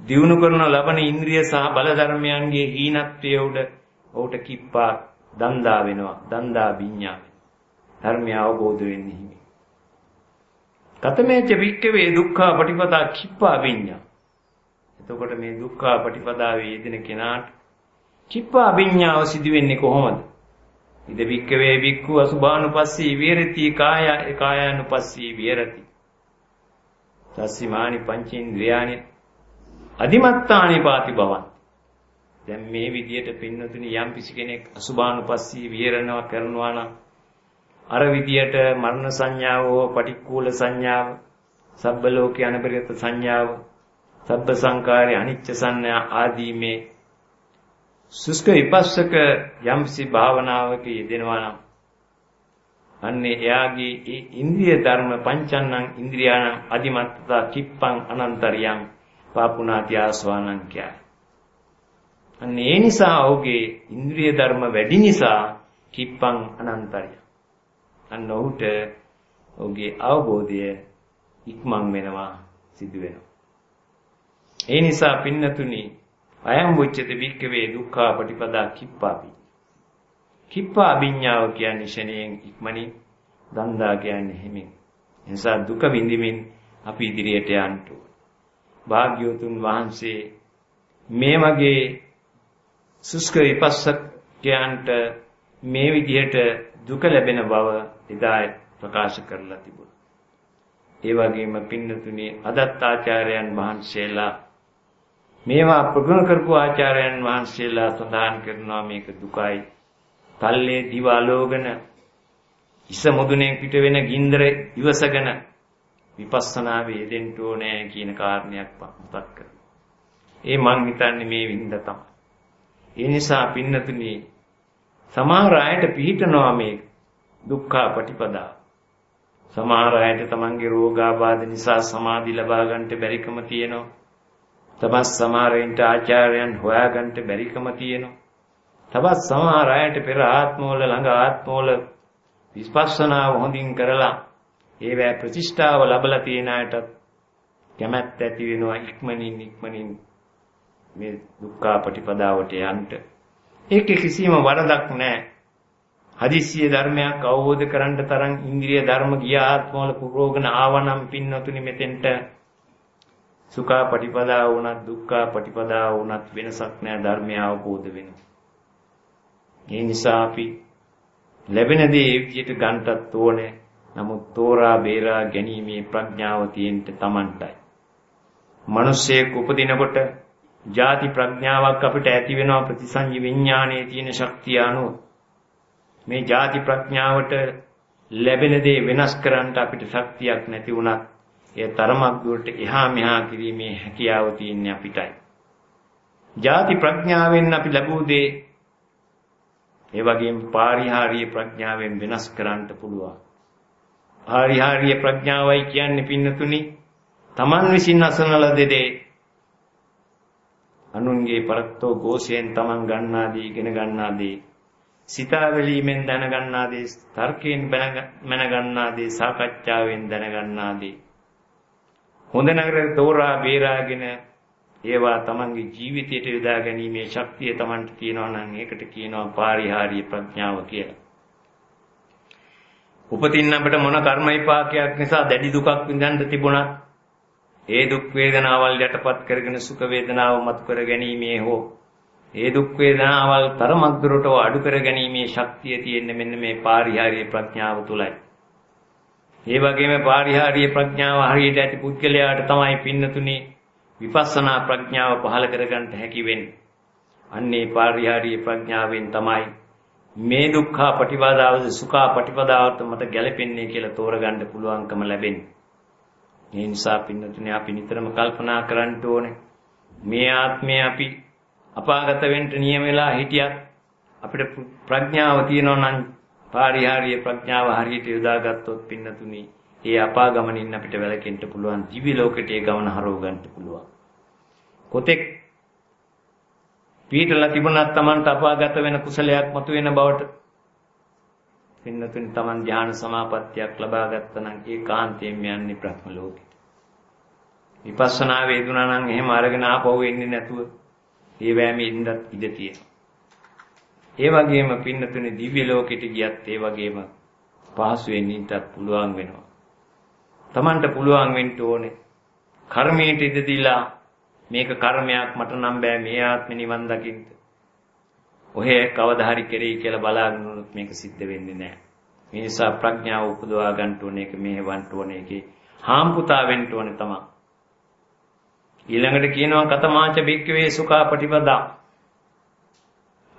[SPEAKER 1] දියුණු කරන ලබන ඉන්ද්‍රිය සහ බල ධර්මයන්ගේ හීනත්වය උඩ ඔහුට කිප්පා දන්දා වෙනවා. දන්දා විඤ්ඤා. ධර්මය අවබෝධ වෙන්නේ හිමි. කතමේච වික්කවේ දුක්ඛ පටිපදා කිප්පා විඤ්ඤා. එතකොට මේ දුක්ඛ පටිපදාවේ යෙදෙන කෙනාට කිප්පා විඤ්ඤාව සිදු වෙන්නේ කොහොමද? ඉද වික්කවේ වික්ඛු අසුභානුපස්සී විහෙරති කාය කායානුපස්සී විහෙරති. තස්සිමානි පංචේන්ද්‍රයානි අදිමත්තානි පාති බවන් දැන් මේ විදියට පින්නතුනි යම් කිසි කෙනෙක් අසුභානුපස්සී විහෙරණව කරනවා නම් අර විදියට මරණ සංඥාව හෝ පටික්කුල සංඥාව සබ්බ ලෝකේ අනබරිත සංඥාව සබ්බ සංකාරය අනිච්ච සංඥා ආදී මේ සුස්ක විපස්සක යම්සි භාවනාවක යෙදෙනවා නම් අන්නේ එයාගේ ඒ ඉන්ද්‍රිය ධර්ම පංචන්නං ඉන්ද්‍රියාණං අදිමත්තතා කිප්පං අනන්තරියං පාපුනාති ආස්වානං කියයි. අන්න ඒ නිසා ඔහුගේ ඉන්ද්‍රිය ධර්ම වැඩි නිසා කිප්පං අනන්තරිය. අන්න ඔහුට ඔහුගේ අවබෝධය ඉක්මන් වෙනවා සිදු වෙනවා. ඒ නිසා පින්නතුනි අයම් වුච්චත වික්කවේ දුක්ඛ පටිපදා කිප්පාපි. කිප්පා අභිඥාව කියන්නේ ශණයෙන් ඉක්මනින් දන්දා කියන්නේ හිමින්. එනිසා දුක විඳිමින් අපි ඉදිරියට යන්න භාග්‍යවතුන් වහන්සේ මේ වගේ සුස්ක විපස්සකයන්ට මේ විදිහට දුක ලැබෙන බව එදා ප්‍රකාශ කරලා තිබුණා. ඒ වගේම පින්නතුනේ අදත් ආචාර්යයන් වහන්සේලා මේවා ප්‍රගුණ කරපු ආචාර්යයන් වහන්සේලා සඳහන් කරනවා මේක දුකයි. තල්ලේ දිවාලෝගන ඉස මුදුනේ පිට වෙන ගින්දර ඉවසගෙන විපස්සනාවේ යෙදෙන්න ඕනේ කියන කාරණයක් මතක් කරනවා. ඒ මං හිතන්නේ මේ වින්ද තමයි. ඒ නිසා පින්නතුනි සමහර අයට පිළිටනවා මේ දුක්ඛ පටිපදා. සමහර අයට තමන්ගේ රෝගාබාධ නිසා සමාධි ලබා ගන්නට බැරිකම තියෙනවා. තවත් සමහරයින්ට ආචාර්යයන් හොයාගන්න බැරිකම තියෙනවා. තවත් සමහර අයට පෙර ආත්මවල ළඟ ආත්මවල විස්පස්සනාව හොඳින් කරලා ඒවැ ප්‍රතිෂ්ඨාව ලැබලා තියෙන අයටත් කැමැත්ත ඇති වෙනවා ඉක්මනින් ඉක්මනින් මේ දුක්ඛ ප්‍රතිපදාවට යන්න. ඒකේ කිසිම වරදක් නැහැ. හදිස්සිය ධර්මයක් අවබෝධ කරගන්න තරම් ඉන්ද්‍රිය ධර්ම ගිය ආත්මවල පුරෝගන ආවනම් පින්නතුනි මෙතෙන්ට සුඛා පටිපදා වුණත් දුක්ඛා පටිපදා වුණත් වෙනසක් නැහැ ධර්මය අවබෝධ වෙනවා. ඒ නිසා අපි ලැබෙන දේ ඒ විදිහට ගන්නටත් ඕනේ. නමුත් තෝරා බේරා ගැනීමේ ප්‍රඥාව තියෙන්න Tamanටයි. මිනිස්සෙක් උපදිනකොට ಜಾති ප්‍රඥාවක් අපිට ඇති වෙනවා ප්‍රතිසංය විඥානයේ තියෙන ශක්තිය අනුව. මේ ಜಾති ප්‍රඥාවට ලැබෙන දේ වෙනස් කරන්න අපිට ශක්තියක් නැති වුණත් ඒ තරමක් දුරට එහා මෙහා කිරීමේ හැකියාව තියෙන්නේ අපිටයි. ಜಾති ප්‍රඥාවෙන් අපි ලැබූ දේ ඒ වගේම පාරිහාරීය ප්‍රඥාවෙන් වෙනස් කරන්න පුළුවන්. පාරිහාරීය ප්‍රඥාවයි කියන්නේ පින්නතුනි තමන් විසින් අසන ලද දේ අනුන්ගේ පරත්තෝ ഘോഷයෙන් තමන් ගන්නා දේ ඉගෙන ගන්නා දේ සිතා බැලීමෙන් දැනගන්නා දේ තර්කයෙන් දැනගන්නා දේ සාකච්ඡාවෙන් දැනගන්නා දේ හොඳ නගර තෝරා බේරාගෙන ඒවා තමන්ගේ ජීවිතයට යොදා ගැනීමේ ශක්තිය තමන්ට තියෙනවා නම් ඒකට කියනවා පාරිහාරීය ප්‍රඥාව කියලා. උපතින් අපිට මොන කර්ම විපාකයක් නිසා දැඩි දුකක් විඳින්න තිබුණත් ඒ දුක් වේදනාවල් යටපත් කරගෙන සුඛ වේදනාව මතු කර ගැනීමේ හෝ ඒ දුක් වේදනාවල් තරමක් දුරට අඩු කර ගැනීමේ ශක්තිය තියෙන්නේ මෙන්න මේ පාරිහාරීය ප්‍රඥාව තුලයි. ඒ වගේම පාරිහාරීය ප්‍රඥාව හරියට ඇති පුද්ගලයාට තමයි පින්නතුනි විපස්සනා ප්‍රඥාව පහළ කරගන්න හැකි වෙන්නේ. අන්නේ පාරිහාරීය ප්‍රඥාවෙන් තමයි මේ දුක්ඛ පටිපදාවද සුඛ පටිපදාවට මත ගැලපෙන්නේ කියලා තෝරගන්න පුළුවන්කම ලැබෙන්නේ. ඒ නිසා පින්නතුනේ අපි නිතරම කල්පනා කරන්න ඕනේ මේ ආත්මය අපි අපාගත වෙන්න නියම වෙලා හිටියත් අපිට ප්‍රඥාව තියෙනවා නම් පාරිහාරීය ප්‍රඥාව හරියට යොදාගත්තොත් පින්නතුනි ඒ අපාගමනින් අපිට වැළකෙන්න පුළුවන් දිවි ලෝකෙට ඒ ගමන හරව ගන්න පුළුවන්. කොතෙක් පීඩලා තිබුණත් Tamanට අපාගත වෙන කුසලයක් මතුවෙන බවට පින්නතුනි Taman ධ්‍යාන සමාපත්තියක් ලබා ගත්තා නම් ඒ කාන්තයෙන් යන්නේ බ්‍රහ්ම ලෝකෙට. විපස්සනා වේදුනා නම් එහෙම අරගෙන ආපහු එන්නේ නැතුව ඒ වෑමේ ඉඳත් ඉඳ තියෙනවා. ඒ වගේම පින්නතුනි දිව්‍ය ලෝකෙට ගියත් ඒ වගේම පහසුවෙන් ඉන්නත් පුළුවන් වෙනවා. Tamanට පුළුවන් වෙන්න ඕනේ කර්මයට ඉඳ දීලා මේක කර්මයක් මට නම් බෑ මේ ආත්මෙ නිවන් දකින්න. ඔහේ කවදා හරි කෙරෙයි කියලා බලාගෙන උනොත් මේක සිද්ධ වෙන්නේ නැහැ. මේ නිසා ප්‍රඥාව උපදවා ගන්න ඕනේ ඒක මෙහෙවන්න ඕනේ ඒකේ හාම්පුතා වෙන්න ඕනේ තමයි. ඊළඟට කියනවා කතමාච බික්කවේ සුඛා පටිපදා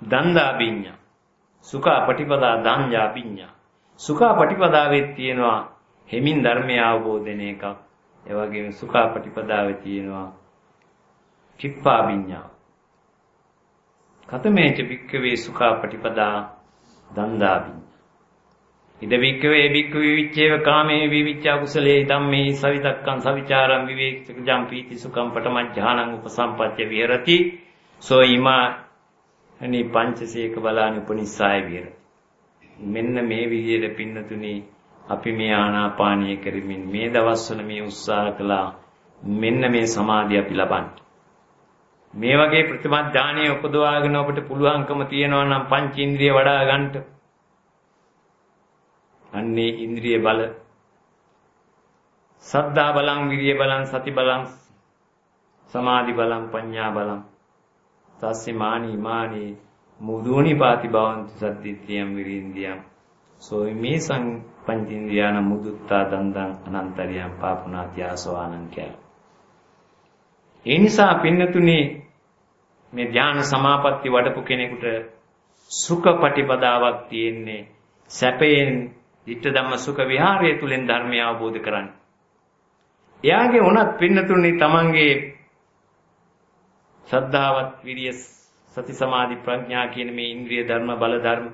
[SPEAKER 1] දන්දා බිඤ්ඤා සුඛා පටිපදා දන්ජා බිඤ්ඤා සුඛා පටිපදාවේ තියෙනවා හෙමින් ධර්මය අවබෝධන එකක්. ඒ වගේම සුඛා පටිපදාවේ තියෙනවා චිප්පා බිඤ්ඤා කතමේච භික්කවේ සුඛා පටිපදා දන්දාබි ඉද භික්කවේ භික්කවේ විච්ඡේව කාමේ විවිච්ඡා කුසලේ ධම්මේ සවිතක්කං සවිචාරං විවේකජම් පීති සුඛං පටමඥානං උපසම්පත්‍ය විහෙරති. සෝ ීමා අනි පංචසේක බලාන උපනිස්සාය විහෙරති මෙන්න මේ විදිහට පින්නතුනි අපි මේ ආනාපානීය කරමින් මේ දවස්වල මේ උත්සාහ කළා මෙන්න මේ සමාධිය අපි ලබන්නේ. මේ වගේ ප්‍රතිමත් ඥානය උපදවාගෙන ඔබට පුළුවන්කම තියෙනවා නම් පංච ඉන්ද්‍රිය වඩා ගන්නට. අන්නේ ඉන්ද්‍රිය බල. සද්ධා බලං විරිය බලං සති බලං සමාධි බලං පඤ්ඤා බලං. තස්සේ මානි මානි මුදුනි පාති භවන්ති සද්දිත්‍යම් විරින්දියම් සෝයිමේ සං පංචින්ද්‍රියාන මුදුත්තා දන්දං අනන්තරියම් පාපුනාති ආසවානං කියලා ඒ නිසා පින්නතුනේ මේ ධ්‍යාන සමාපatti වඩපු කෙනෙකුට සුඛ පටිපදාවක් තියෙන්නේ සැපයෙන් ditta ධම්ම සුඛ විහාරය තුලින් ධර්මය අවබෝධ කරන්නේ. එයාගේ උනත් පින්නතුනේ තමන්ගේ ශ්‍රද්ධාවත් විරිය සති සමාධි ප්‍රඥා කියන මේ ඉන්ද්‍රිය ධර්ම බල ධර්ම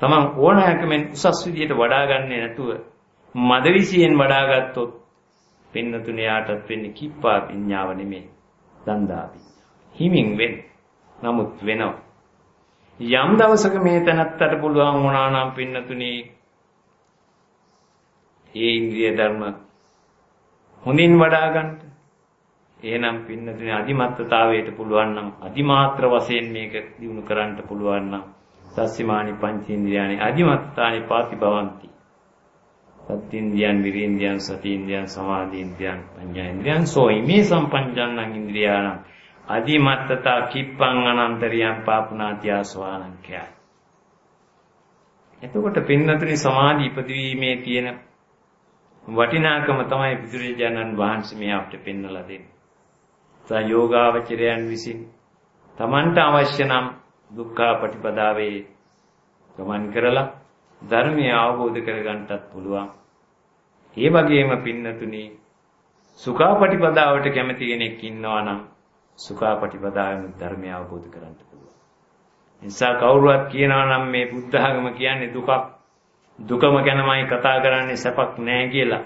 [SPEAKER 1] තමන් ඕනෑකමෙන් උසස් විදියට වඩා ගන්නේ නැතුව මදවිසියෙන් වඩා ගත්තොත් පින්නතුනේ යාටත් වෙන්නේ කිප්පා විඤ්ඤාව නෙමෙයි දන්දාපි. හිමින් වෙන්න. නමුත් වෙනවා. යම් දවසක මේ තැනත්තට පුළුවන් වුණා නම් පින්නතුනේ ඒ ඉන්ද්‍රිය ධර්ම හොඳින් වඩා ගන්න. එහෙනම් පින්නතුනේ අදිමත්තතාවයට පුළුවන් නම් අදිමාත්‍ර වශයෙන් මේක දිනු කරන්න පුළුවන් නම් සස්සිමානි පංචේන්ද්‍රයන්ි අදිමත්තානි පාතිභවಂತಿ සත්‍යින්ද්‍රයන් විරේන්ද්‍රයන් සතිඉන්ද්‍රයන් සමාධීන්ද්‍රයන් පඤ්ඤාඉන්ද්‍රයන් සෝ ඉමේ සම්පංචන්නං ඉන්ද්‍රියාණං අදිමත්තතා කිප්පං අනන්තරියං පාපුනාති ආස්වානං කියයි. එතකොට පින්නතුනි සමාධි ඉපදවීමේ තියෙන වටිනාකම තමයි බුදුරජාණන් වහන්සේ මේ අපිට පෙන්වලා දෙන්නේ. සා යෝගාවචරයන් විසින් Tamanට අවශ්‍ය නම් දුක්ඛ පටිපදාවේ ගමන් කරලා ධර්මය අවබෝධ කරගන්නටත් පුළුවන්. ඒ වගේම පින්නතුනි සුඛාපටිපදාවට කැමති කෙනෙක් ඉන්නවා නම් සුඛාපටිපදාවෙන් ධර්මය අවබෝධ කරගන්න පුළුවන්. නිසා කවුරුවත් කියනවා නම් මේ බුද්ධ ආගම කියන්නේ දුකක් දුකම ගැනමයි කතා කරන්නේ සැපක් නැහැ කියලා.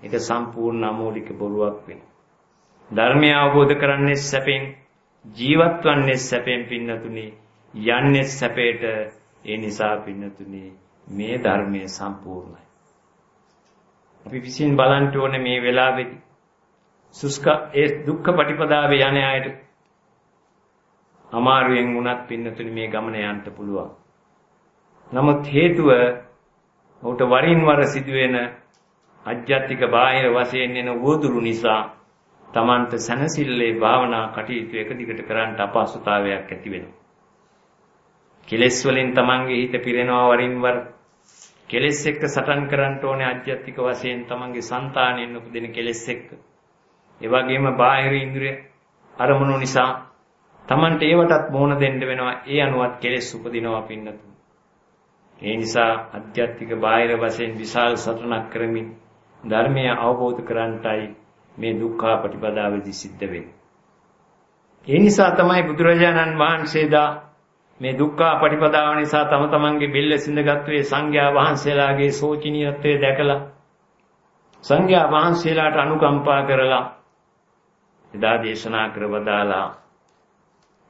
[SPEAKER 1] ඒක සම්පූර්ණ අමෝලික බොරුවක් වෙනවා. ධර්මය අවබෝධ කරන්නේ සැපෙන් ජීවත් වන්නේ සැපෙන් පින්නතුනි යන්නේ සැපේට ඒ නිසා පින්නතුනි මේ ධර්මයේ සම්පූර්ණයි. අපි විසින් බලන්න ඕනේ මේ වෙලාවේදී සුස්ක ඒ දුක්ඛ පටිපදාවේ යන අයට අමාරුවෙන් වුණත් පින්නතුනි මේ ගමන යන්න පුළුවන්. නමුත් හේතුව ඔහුට වරින් වර සිදුවෙන අධ්‍යාත්මික බාහිර වශයෙන් එන උවදුරු නිසා Tamanට සනසිල්ලේ භාවනා කටයුතු එක දිගට කරන්න අපහසුතාවයක් ඇති වෙනවා. කෙලෙස් වලින් Tamanගේ හිත පිරෙනවා වරින් වර. කෙලෙස් එක්ක සටන් කරන්න ඕනේ අධ්‍යාත්මික වශයෙන් Tamanගේ సంతානෙන් උපදින කෙලෙස් එක්ක. ඒ වගේම බාහිර ඉන්ද්‍රිය අරමුණු නිසා Tamanට ඒවටත් මෝන දෙන්න වෙනවා. ඒ අනුවත් කෙලෙස් උපදිනවා පින්නතු. ඒ නිසා අධ්‍යාත්මික බාහිර වශයෙන් විශාල සටනක් කරමින් ධර්මය අවබෝධ කරන්ටයි මේ දුක්ඛ ප්‍රතිපදාවේදී සිද්ධ වෙන්නේ. ඒ නිසා තමයි බුදුරජාණන් වහන්සේදා මේ දුක්ඛ ප්‍රතිපදාව නිසා තම තමන්ගේ බෙල්ල සිඳගත්වේ සංඝයා වහන්සේලාගේ සෝචනීයත්වය දැකලා සංඝයා වහන්සේලාට අනුකම්පා කරලා එදා දේශනා කරවදාලා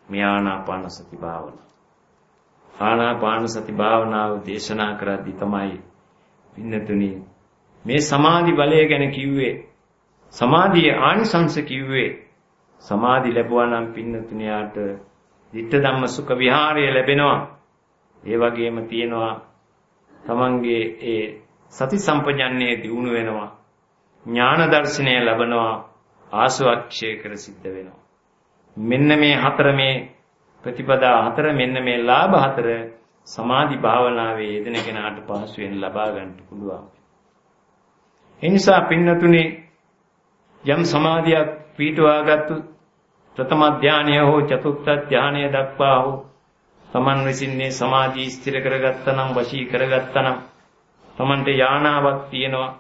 [SPEAKER 1] මේ ආනාපාන සති භාවනාව. ආනාපාන සති භාවනාව දේශනා කරද්දී තමයි පින්නතුනි මේ සමාධි බලය ගැන කිව්වේ සමාධියේ ආනිසංස කිව්වේ සමාධි ලැබුවා නම් පින්නතුණියාට ditta ධම්ම සුඛ විහාරය ලැබෙනවා. ඒ වගේම තියෙනවා තමන්ගේ ඒ සති සම්පජන්ණය දියුණු වෙනවා. ඥාන දර්ශනය ලැබෙනවා. ආසවක්ෂය කර සිද්ධ වෙනවා. මෙන්න මේ හතර මේ ප්‍රතිපදා හතර මෙන්න මේ ලාභ හතර සමාධි භාවනාවේ යෙදෙන කෙනාට පහසුවෙන් ලබා ගන්න පුළුවන්. ඒ නිසා පින්නතුනේ යම් සමාධියක් පීඨවාගත්තු ප්‍රථම ධානය හෝ චතුර්ථ ධානය දක්වා හෝ තමන් විසින් මේ සමාධිය ස්ථිර කරගත්තනම් වශී කරගත්තනම් තමන්ට යානාවක් තියෙනවා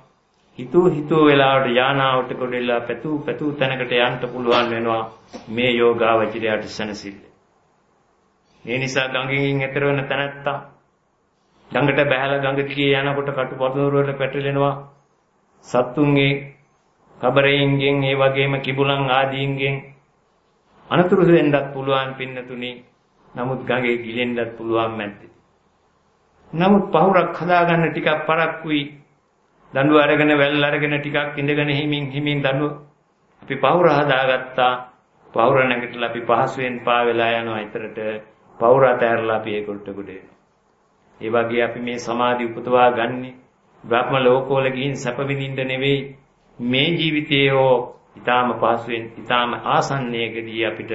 [SPEAKER 1] හිතූ හිතූ වෙලාවට යානාවට ගොඩෙලා පැතූ පැතූ තැනකට යන්න පුළුවන් වෙනවා මේ යෝගාවචරයට සනසිල්ල. ඒ නිසා ගඟකින් එතර වෙන තැනත්තා ගඟට බැහැලා ගඟ දිගේ යනකොට කටුපතුර වල පැටලෙනවා සත්තුන්ගේ කබරයින්ගෙන් ඒ වගේම කිඹුලන් ආදීන්ගෙන් අනතුරු වෙන්නත් පුළුවන් පින්නතුනි. නමුත් ගඟේ ගිලෙන්නත් පුළුවන් මැද්දේ. නමුත් පහුරක් හදාගන්න ටිකක් පරක්කුයි. දඬු අරගෙන වැල් අරගෙන ටිකක් ඉඳගෙන හිමින් හිමින් දඬු අපි පහුර හදාගත්තා. පහුර නැගිටලා අපි පහසුවෙන් පාවෙලා යනවා ඊතරට පහුර අතහැරලා අපි ඒකට ගොඩ ඒ වගේ අපි මේ සමාධි උපතවා ගන්නේ බ්‍රහ්ම ලෝකවල ගිහින් සැප විඳින්න නෙවෙයි මේ ජීවිතයේ හෝ ඊටාම පහසුවෙන් ඊටාම ආසන්නයකදී අපිට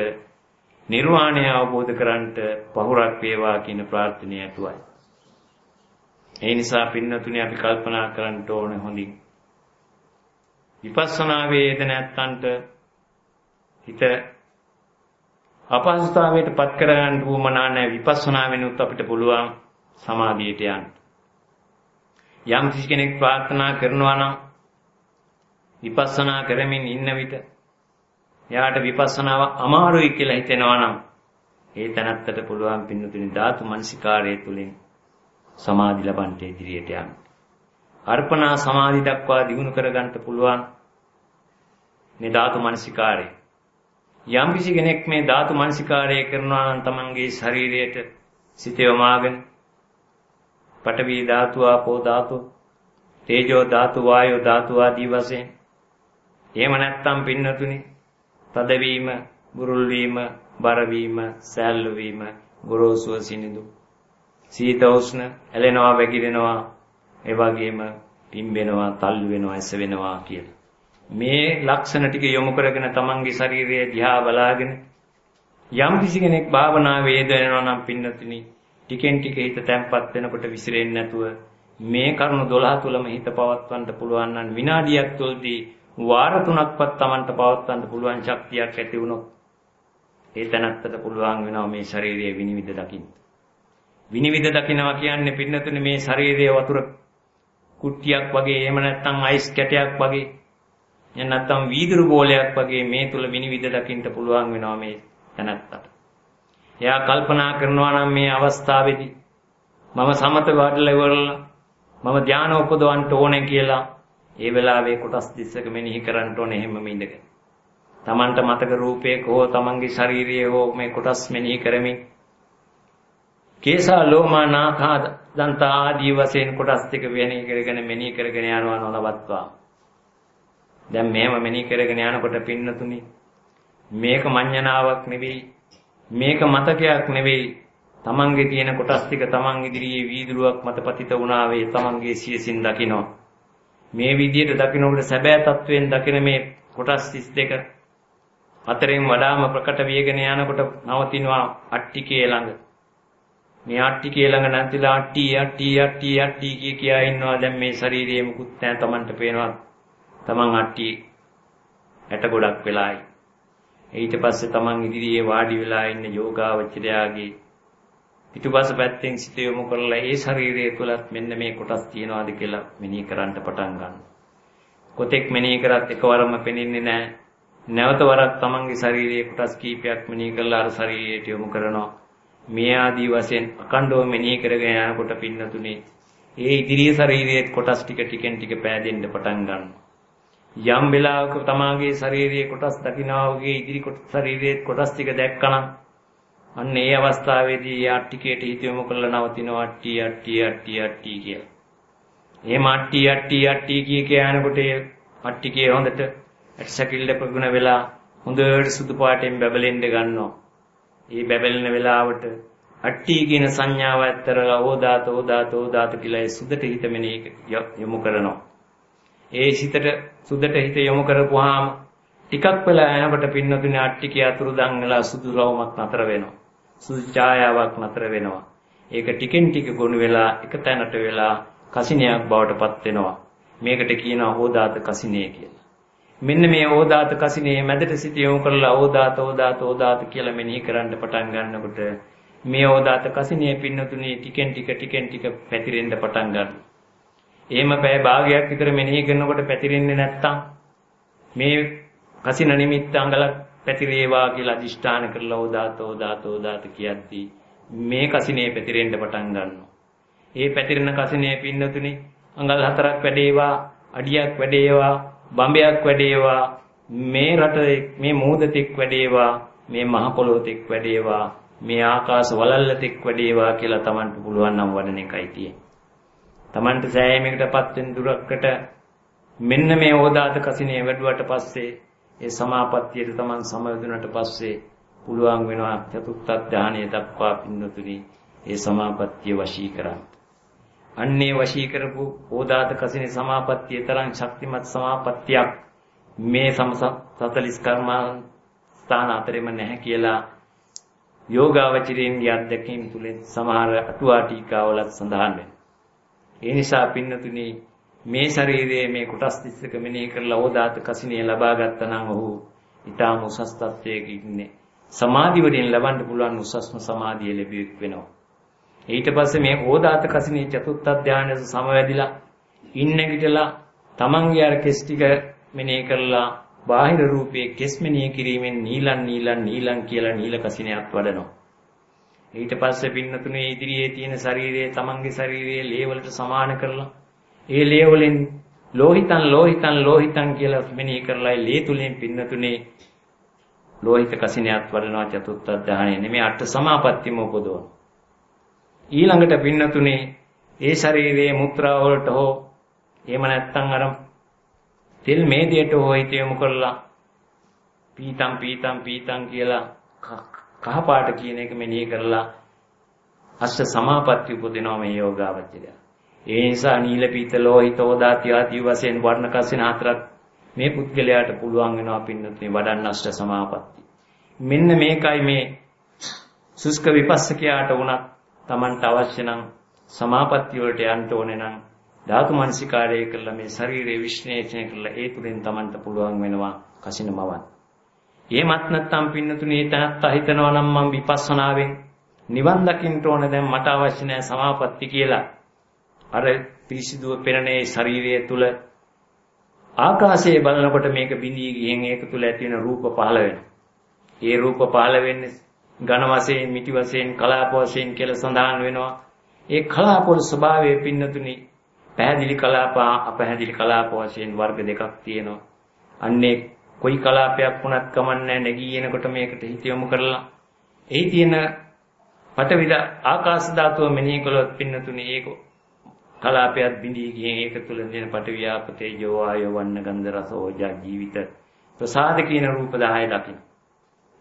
[SPEAKER 1] නිර්වාණය අවබෝධ කරන්ට පහුරක් වේවා කියන ප්‍රාර්ථනය ඇතුවයි. ඒ නිසා පින්නතුනේ අපි කල්පනා කරන්න ඕනේ හොඳින්. විපස්සනාවේ යෙදෙන නැත්තන්ට හිත අපහසුතාවයට පත් කරගන්න උවමනා නැහැ විපස්සනා වෙනුත් අපිට පුළුවන් සමාධියට යන්න. යම් කිසි කෙනෙක් ප්‍රාර්ථනා කරනවා නම් විපස්සනා කරමින් ඉන්න විට එයාට විපස්සනාව අමාරුයි කියලා හිතෙනවා නම් ඒ තැනත්තට පුළුවන් පින්නතුනි ධාතු මනසිකාරය තුලින් සමාධි ලබන්ට ඉදිරියට යන්න. අර්පණා සමාධි දක්වා දිනු කරගන්න පුළුවන් මේ ධාතු මනසිකාරය. යම් කිසි කෙනෙක් මේ ධාතු මනසිකාරය කරනවා නම් තමන්ගේ ශරීරයට සිත යොමාගෙන පඨවි ධාතු ආපෝ ධාතු තේජෝ ධාතු වායෝ ධාතු ආදී වශයෙන් එහෙම නැත්නම් පින්නතුනි තදවීම, බුරුල් වීම, බර වීම, සෑල්ලු වීම, ගොරෝසුව සිනිඳු. සීත උෂ්ණ ඇලෙනවා, වැగిරෙනවා, ඒ වගේම පිම්බෙනවා, තල්ලු වෙනවා, ඇස වෙනවා කියලා. මේ ලක්ෂණ ටික යොමු කරගෙන තමන්ගේ ශරීරය දිහා බලාගෙන යම් කිසි කෙනෙක් භාවනාවේ යෙදෙනවා නම් පින්නතුනි ටිකෙන් ටික හිත තැම්පත් වෙනකොට විසිරෙන්නේ නැතුව මේ කරුණු 12 තුලම හිත පවත්වන්න පුළුවන් නම් විනාඩියක් තුලදී වාර තුනක්වත් Tamanට පවත්වන්න පුළුවන් ශක්තියක් ඇති වුණොත් ඒ තැනත්තට පුළුවන් වෙනවා මේ ශාරීරිය විනිවිද දකින්න. විනිවිද දකින්නවා කියන්නේ පින්නතුනේ මේ ශාරීරිය වතුර කුට්ටියක් වගේ එහෙම නැත්නම් අයිස් කැටයක් වගේ එහෙම නැත්නම් වීදුරු බෝලයක් වගේ මේ තුල විනිවිද දකින්න පුළුවන් වෙනවා මේ තැනත්තට. එයා කල්පනා කරනවා නම් මේ අවස්ථාවේදී මම සමත වඩලා ඉවරලා මම ධානය උපදවන්න ඕනේ කියලා ඒ වෙලාවේ කොටස් 30ක මෙනෙහි කරන්න ඕනේ එහෙමම ඉඳගෙන. Tamanට මතක රූපයක හෝ Tamanගේ ශාරීරියේ හෝ මේ කොටස් මෙනෙහි කරමින් කේසා ලෝමා නාඛා දන්ත ආදී වශයෙන් කොටස් ටික මෙනෙහි කරගෙන මෙනෙහි කරගෙන යනවා නොනවත්වා. දැන් මෙහෙම මෙනෙහි කරගෙන යනකොට පින්නතුනි මේක මඤ්ඤණාවක් නෙවෙයි මේක මතකයක් නෙවෙයි තමන්ගේ තියෙන කොටස් ටික තමන් ඉදිරියේ වීදුරුවක් මත පතිත වුණා වේ තමන්ගේ සියසින් දකිනවා මේ විදියට දකින්නකොට සැබෑ තත්වයෙන් දකින මේ කොටස් 32 හතරෙන් වඩාම ප්‍රකට වේගන යනකොට නවතිනවා අට්ටිකේ ළඟ. මේ අට්ටිකේ ළඟ නැතිලා අට්ටි අට්ටි අට්ටි අට්ටි කිය කියා ඉන්නවා දැන් මේ ශරීරයේ මුකුත් නැහැ Tamanට පේනවා. Taman අට්ටි ඇට ගොඩක් වෙලායි. ඊට පස්සේ Taman ඉදිරියේ වාඩි වෙලා ඉන්න යෝගාවචරයාගේ පිටුපස පැත්තෙන් සිත යොමු කරලා ඒ ශරීරය තුලත් මෙන්න මේ කොටස් තියනවාද කියලා මෙනෙහි කරන්න පටන් ගන්නවා. කොතෙක් මෙනෙහි කරත් එකවරම පෙනෙන්නේ නැහැ. නැවත වරක් තමන්ගේ ශරීරයේ කොටස් කීපයක් මෙනෙහි කරලා අර ශරීරයට යොමු කරනවා. මේ ආදී වශයෙන් අකණ්ඩව මෙනෙහි කරගෙන යනකොට පින්නතුනේ ඒ ඉදිරිය ශරීරයේ කොටස් ටික ටිකෙන් ටික පෑදෙන්න පටන් ගන්නවා. යම් වෙලාවක තමාගේ ශරීරයේ කොටස් දකින්නා වගේ ඉදිරි කොටස් ශරීරයේ කොටස් ටික දැක්කනම් අන්න ඒ අවස්ථාවේදී යට්ටිකේට හිත යොමු කරලා නවතිනවා අට්ටි අට්ටි අට්ටි අට්ටි කියලා. එහෙම අට්ටි අට්ටි අට්ටි කිය කියනකොට ඒ අට්ටිකේ හොඳට ඇටසැකිල්ල ප්‍රගුණ වෙලා හොඳට සුදු පාටෙන් බබලෙන්න ගන්නවා. ඒ බබලන වෙලාවට අට්ටි කියන සංඥාව ඇත්තරලා ඕදාත ඕදාත ඕදාත කියලා ඒ සුදට හිත මෙනෙහි යොමු කරනවා. ඒ සිතට සුදට හිත යොමු කරපුවාම ටිකක් වෙලා යනකොට පින්නතුනේ අට්ටිකේ අතුරුදන් වෙලා සුදු රවුමක් නතර වෙනවා. සුදු ඡායාවක් නතර වෙනවා. ඒක ටිකෙන් ටික ගොනු වෙලා එක තැනට වෙලා කසිනියක් බවට පත් වෙනවා. මේකට කියනවා ඕදාත කසිනේ කියලා. මෙන්න මේ ඕදාත කසිනේ මැදට සිට යොමු කරලා ඕදාත ඕදාත ඕදාත කියලා මෙනෙහි කරන්න පටන් ගන්නකොට මේ ඕදාත කසිනේ පින්නතුනේ ටිකෙන් ටික ටිකෙන් ටික පැතිරෙන්න පටන් ගන්නවා. එහෙම පැය භාගයක් විතර මෙනෙහි කරනකොට පැතිරෙන්නේ නැත්තම් මේ කසින නිමිත්ත අඟලක් පැතිරේවා කියලා අදිෂ්ඨාන කරලා ඕදාත ඕදාත ඕදාත කියද්දී මේ කසිනේ පැතිරෙන්න පටන් ගන්නවා. ඒ පැතිරෙන කසිනේ පින්නතුනේ අඟල් හතරක් වැඩේවා, අඩියක් වැඩේවා, බම්බයක් වැඩේවා, මේ රට මේ මූදතෙක් වැඩේවා, මේ මහ පොළොතෙක් වැඩේවා, මේ ආකාශ වලල්ලතෙක් වැඩේවා කියලා Tamanට පුළුවන් නම් වඩන එකයි තියෙන්නේ. Tamanට සෑයීමකටපත් වෙන දුරකට මෙන්න මේ ඕදාත කසිනේ වැඩුවට පස්සේ ඒ සමාපත්තියට Taman සමවැදුනට පස්සේ පුළුවන් වෙනවා චතුත්ථ ධානය දක්වා පින්නතුනි ඒ සමාපත්තිය වශී කරන්න. අන්නේ වශී කරපු ඕදාත කසිනේ සමාපත්තිය තරම් ශක්තිමත් සමාපත්තියක් මේ සමස 40 කර්මා ස්ථාන අතරෙම නැහැ කියලා යෝගාවචරයෙන්ගේ අධ්‍යක්ෂින් තුලින් සමහර අටුවා ටීකාවලත් සඳහන් වෙනවා. ඒ නිසා පින්නතුනි මේ ශරීරයේ මේ කොටස් 31 මෙනෙහි කරලා ඕදාත කසිනිය ලබා ගත්තා නම් ඔහු ඊටාම උසස් තත්වයක ඉන්නේ. සමාධි වලින් ලබන්න පුළුවන් උසස්ම සමාධිය ලැබෙක් වෙනවා. ඊට පස්සේ මේ ඕදාත කසිනිය චතුත්ථ ධානයට සමවැදිලා ඉන්නගිටලා තමන්ගේ අර කෙස් ටික මෙනෙහි කරලා බාහිර රූපයේ කෙස් මෙනෙහි කිරීමෙන් නීලන් නීලන් නීලන් කියලා නීල කසිනියක් වඩනවා. ඊට පස්සේ පින්නතුනේ ඉදිරියේ තියෙන ශරීරයේ තමන්ගේ ශරීරයේ ලේ වලට සමාන කරලා ඒ ලේ වලින් ලෝහිතං ලෝහිතං ලෝහිතං කියලා මෙනෙහි කරලා ලේ තුලින් පින්නතුනේ ලෝහිත කසිනියක් වඩනවා චතුත්ථ ධානය නෙමෙයි අට සමාපත්තියම උපදවන. ඊළඟට පින්නතුනේ ඒ ශරීරයේ මුත්‍රා වලට හෝ එහෙම නැත්නම් අර තෙල් මේදයට හෝ හිත යොමු කරලා පීතම් පීතම් පීතම් කියලා කහ පාට කියන එක මෙනෙහි කරලා අස්ස සමාපatti උපදිනවා මේ යෝගාවචරය. ඒ නිසා නීල පීත ලෝහිත ඕදාති ආදී වශයෙන් වර්ණ කසින හතරක් මේ පුද්ගලයාට පුළුවන් වෙනවා පින්නතුනේ වඩන්න අෂ්ට සමාපatti. මෙන්න මේකයි මේ සුස්ක විපස්සකයාට වුණත් Tamanට අවශ්‍ය නම් සමාපatti වලට යන්න ඕනේ නම් ධාතු මනසිකාරය කළා මේ ශරීරයේ විශ්ලේෂණය කළා ඒ තුලින් Tamanට පුළුවන් වෙනවා කසින මවන්න. එහෙමත් නැත්නම් පින්නතුනේ තනත්ත හිතනවා නම් මම විපස්සනාවෙන් නිවන් දකින්න ඕන දැන් මට අවශ්‍ය නැහැ සමාපatti කියලා. අර පිරිසිදුව පෙරණේ ශරීරය තුල ආකාශයේ බලනකොට මේක බිඳී ගියෙන් ඒක තුල ඇති වෙන රූප පහළ වෙනවා. ඒ රූප පහළ වෙන්නේ ඝන වශයෙන්, මිටි වශයෙන්, කලාප වශයෙන් කියලා සඳහන් වෙනවා. ඒ කලාපවල ස්වභාවය පින්නතුනි පැහැදිලි කලාප, අපැහැදිලි කලාප වශයෙන් වර්ග දෙකක් තියෙනවා. අන්නේ කොයි කලාපයක් වුණත් කමන්නේ නැගී එනකොට මේකට හිත යොමු කරලා එහි තියෙන පටවිද ආකාශ ධාතුව මෙනෙහි කළොත් පින්නතුනි ඒක කලාපයක් බිඳී ගියෙන් ඒක තුල තියෙන පටවියාපතේ යෝ ආයෝ වන්න ගන්ධ රස ඕජා ජීවිත ප්‍රසාද කියන රූප 10 දකින්න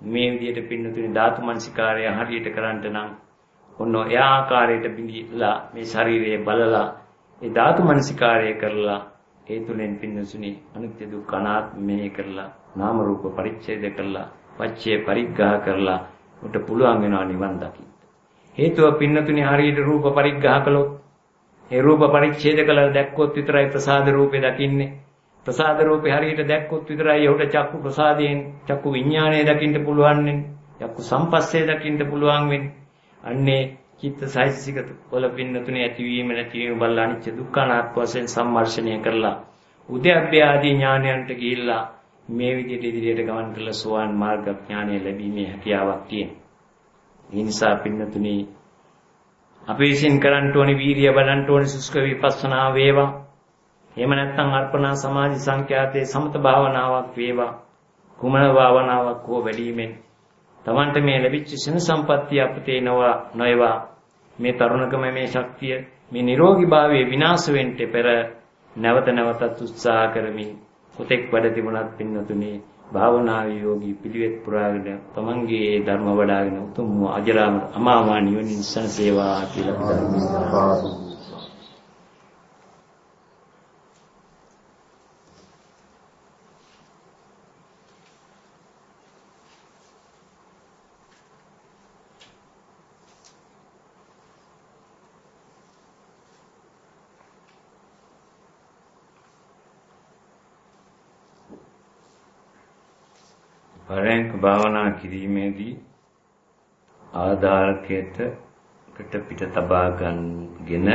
[SPEAKER 1] මේ විදිහට පින්නතුනි ධාතු මනසිකාරය හරියට කරන්ට නම් ඔන්න ඒ ආකාරයට බිඳිලා මේ ශරීරය බලලා ඒ ධාතු මනසිකාරය කරලා ඒ තුලින් පින්නසුනි අනිත්‍ය දුක්ඛ අනාත්ම මෙහි කරලා නාම රූප පරිච්ඡේද කරලා පච්චේ පරිග්‍රහ කරලා උට පුළුවන් වෙනවා නිවන් දකින්න. හේතුව පින්නතුනි හරියට රූප පරිග්‍රහ කළොත් ඒ රූප පරිච්ඡේද කළා දැක්කොත් විතරයි ප්‍රසාද රූපේ දකින්නේ. ප්‍රසාද රූපේ හරියට දැක්කොත් විතරයි ඔහුට චක්කු ප්‍රසාදයෙන් චක්කු විඥානය දකින්න පුළුවන් වෙන්නේ. චක්කු සම්පස්සේ දකින්න පුළුවන් වෙන්නේ. අන්නේ චිත්ත සයිසික වල පින්නතුනේ ඇතිවීම නැතිවීම බලලා අනිච්ච දුක්ඛ අනාත්ම වශයෙන් සම්මර්ෂණය කරලා උද්‍යප්පය ආදී ඥානයන්ට ගිහිල්ලා මේ විදිහට ඉදිරියට ගමන් කළ සෝවාන් මාර්ග ඥානය ලැබීමේ හැකියාවක් තියෙනවා. ඒ නිසා පින්නතුනේ අපි විසින් කරන්න ඕනේ වීරිය බලන්න ඕනේ සුස්ක විපස්සනා වේවා. එහෙම නැත්නම් අර්පණා සමාධි සංඛ්‍යාතේ සමත භාවනාවක් වේවා. කුමන භාවනාවක් හෝ වැඩිමෙන් තමන්ට මේ ලැබිච්ච සෙන සම්පත්තිය අපතේ නොයවා මේ තරුණකම මේ ශක්තිය මේ නිරෝගී භාවයේ විනාශ වෙන්න පෙර නැවත නැවතත් උත්සාහ කරමින් කොතෙක් වැඩ තිබුණත් පින්නතුනේ භාවනාවේ යෝගී පිළිවෙත් පුරාගෙන තමන්ගේ ධර්ම වඩාගෙන උතුම් අජරාමර අමාමා නිවනින් සනසේවා කියලා පිටා පරයන්ක භාවනා කිරීමේදී ආධාරකයට කට පිට තබා ගන්නගෙන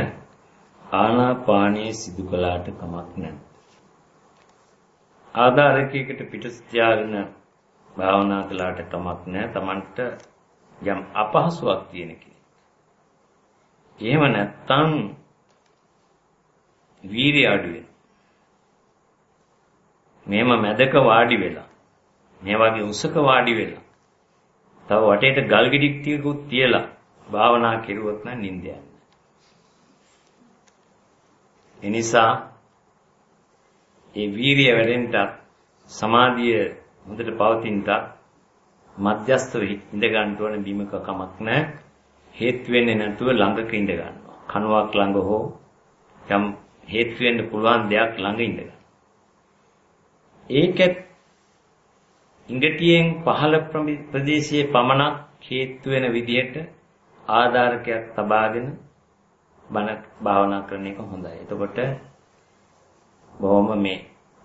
[SPEAKER 1] ආනාපානයේ සිදු කළාට කමක් නැහැ. ආධාරකයකට පිට තියාගෙන භාවනා කළාට කමක් නැහැ. Tamanට යම් අපහසුාවක් තියෙන කෙනෙක්. එහෙම නැත්තම් වීරිය අඩු වෙනවා. මේම මැදක වාඩි වෙලා මේ වගේ උසක වාඩි වෙලා තව වටේට ගල් ගෙඩික් ටිකකුත් තියලා භාවනා කෙරුවොත් නම් නිින්ද යන්නේ. ඒ නිසා ඒ වීරිය වැඩෙන්නට සමාධිය හොඳට පවතිනට මධ්‍යස්ථව ඉඳ ගන්න ඕන බිමක කමක් නැහැ. හේතු වෙන්නේ නැතුව ළඟක ඉඳ ගන්නවා. කණුවක් ළඟ හෝ යම් හේතු වෙන්න පුළුවන් දෙයක් ළඟ ඉඳ ගන්න. ඒකත් ඉඟටියෙන් පහළ ප්‍රදේශයේ පමණක් හේතු වෙන විදිහට ආධාරකයක් තබාගෙන බණ භාවනා කරන එක හොඳයි. එතකොට බොහොම මේ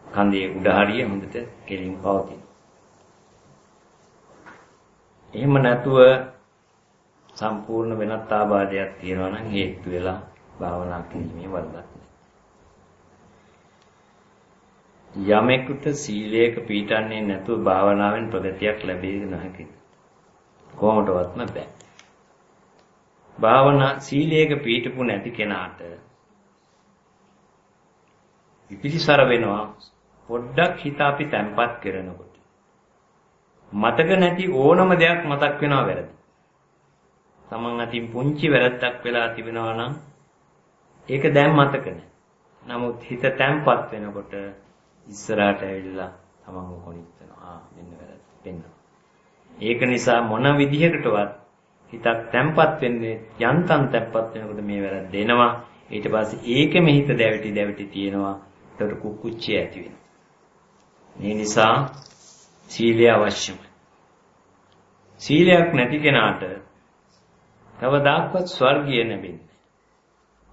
[SPEAKER 1] කන්දේ උඩ හරිය හොඳට කෙලින් පවතින. එහෙම නැතුව සම්පූර්ණ වෙනත් ආබාධයක් තියෙනවා නම් හේතු වෙලා භාවනා කිරීමේ වරදක් යමෙකුට සීලයක පීඩන්නේ නැතුව භාවනාවෙන් ප්‍රගතියක් ලැබෙන්නේ නැහැ කොහොමදවත්ම බෑ. භාවනා සීලයක පීඩපු නැති කෙනාට විපිලිසර වෙනවා පොඩ්ඩක් හිත අපි තැම්පත් කරනකොට. මතක නැති ඕනම දෙයක් මතක් වෙනවා වැරදි. Taman අතින් පුංචි වැරද්දක් වෙලා තිබෙනවා නම් ඒක දැන් මතක නැහැ. නමුත් හිත තැම්පත් වෙනකොට ඉස්සරහට ඇවිල්ලා තමන්ව කොනිටනවා. ආ මෙන්න වැරද්ද පෙන්නවා. ඒක නිසා මොන විදිහකටවත් හිතක් තැම්පත් වෙන්නේ යන්තම් තැම්පත් වෙනකොට මේ වැරද්ද එනවා. ඊට පස්සේ ඒකෙම හිත දැවිටි දැවිටි තියෙනවා. ඒකට කුක්කුච්චිය ඇති වෙනවා. මේ නිසා සීලය අවශ්‍යමයි. සීලයක් නැති කෙනාට කවදාක්වත් ස්වර්ගය ලැබෙන්නේ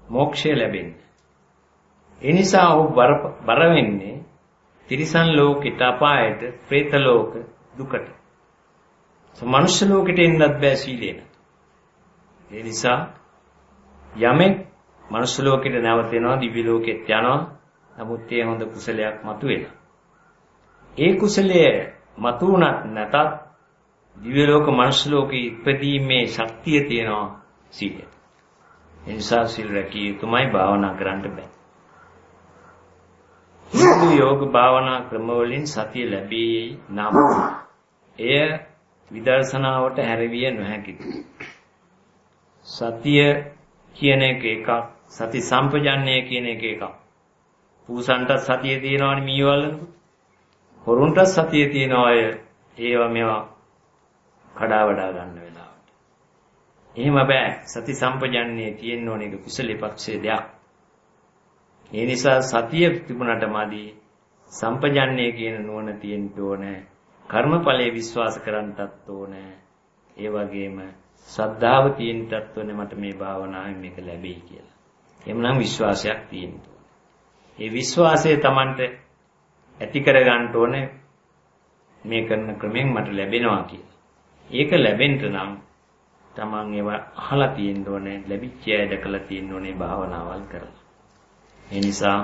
[SPEAKER 1] මොක්ෂය ලැබෙන්නේ. ඒ නිසා ඔහු බර වෙන්නේ තිරිසන් ලෝකෙට අපායට, പ്രേත ලෝක දුකට. මනුෂ්‍ය ලෝකෙට එන්නත් බෑ සීලේ නැත. ඒ නිසා යමෙක් මනුෂ්‍ය ලෝකෙට නැවතෙනවා, දිව්‍ය ලෝකෙට යනවා. නමුත් ඒ හොඳ කුසලයක් මතුවෙලා. ඒ කුසලය මතුණත් නැතත් දිව්‍ය ලෝක මනුෂ්‍ය ලෝකේ ඉපදීමේ ශක්තිය තියෙනවා සීලය. ඒ නිසා සීල් රැකිය යුතුමයි භාවනා කරන්න බෑ. හින්දු යෝග භාවනා ක්‍රමවලින් සතිය ලැබී නම් එය විදර්ශනාවට හැරවිය නොහැකිද? සතිය කියන එක එකක් සති සම්පජන්ණය කියන එක එකක්. පූසන්ට සතිය තියෙනවනේ මීවලනකොට හොරුන්ට සතිය තියෙනවා අය ඒවා මේවා කඩා වඩා ගන්න වෙලාවට. එහෙම බෑ. සති සම්පජන්ණය තියෙන්න ඕනේ ඒක කුසලයේ පක්ෂයේ දෙයක්. ඒ නිසා සතිය තිබුණට මදි සම්පජන්ණය කියන නුවණ තියෙන්න ඕනේ. කර්මඵලයේ විශ්වාස කරන්නටත් ඕනේ. ඒ වගේම ශ්‍රද්ධාව තියෙන්නටත් ඕනේ මට මේ භාවනාවෙන් මේක ලැබෙයි කියලා. එhmenan විශ්වාසයක් තියෙන්න ඒ විශ්වාසය Tamanට ඇති කරගන්න ඕනේ මේ කරන ක්‍රමෙන් මට ලැබෙනවා කියලා. ඒක ලැබෙන්න නම් Taman ඒවා අහලා තියෙන්න ඕනේ, ලැබිච්ච අය දැකලා තියෙන්න ඕනේ භාවනාවල් කරලා. ඒ නිසා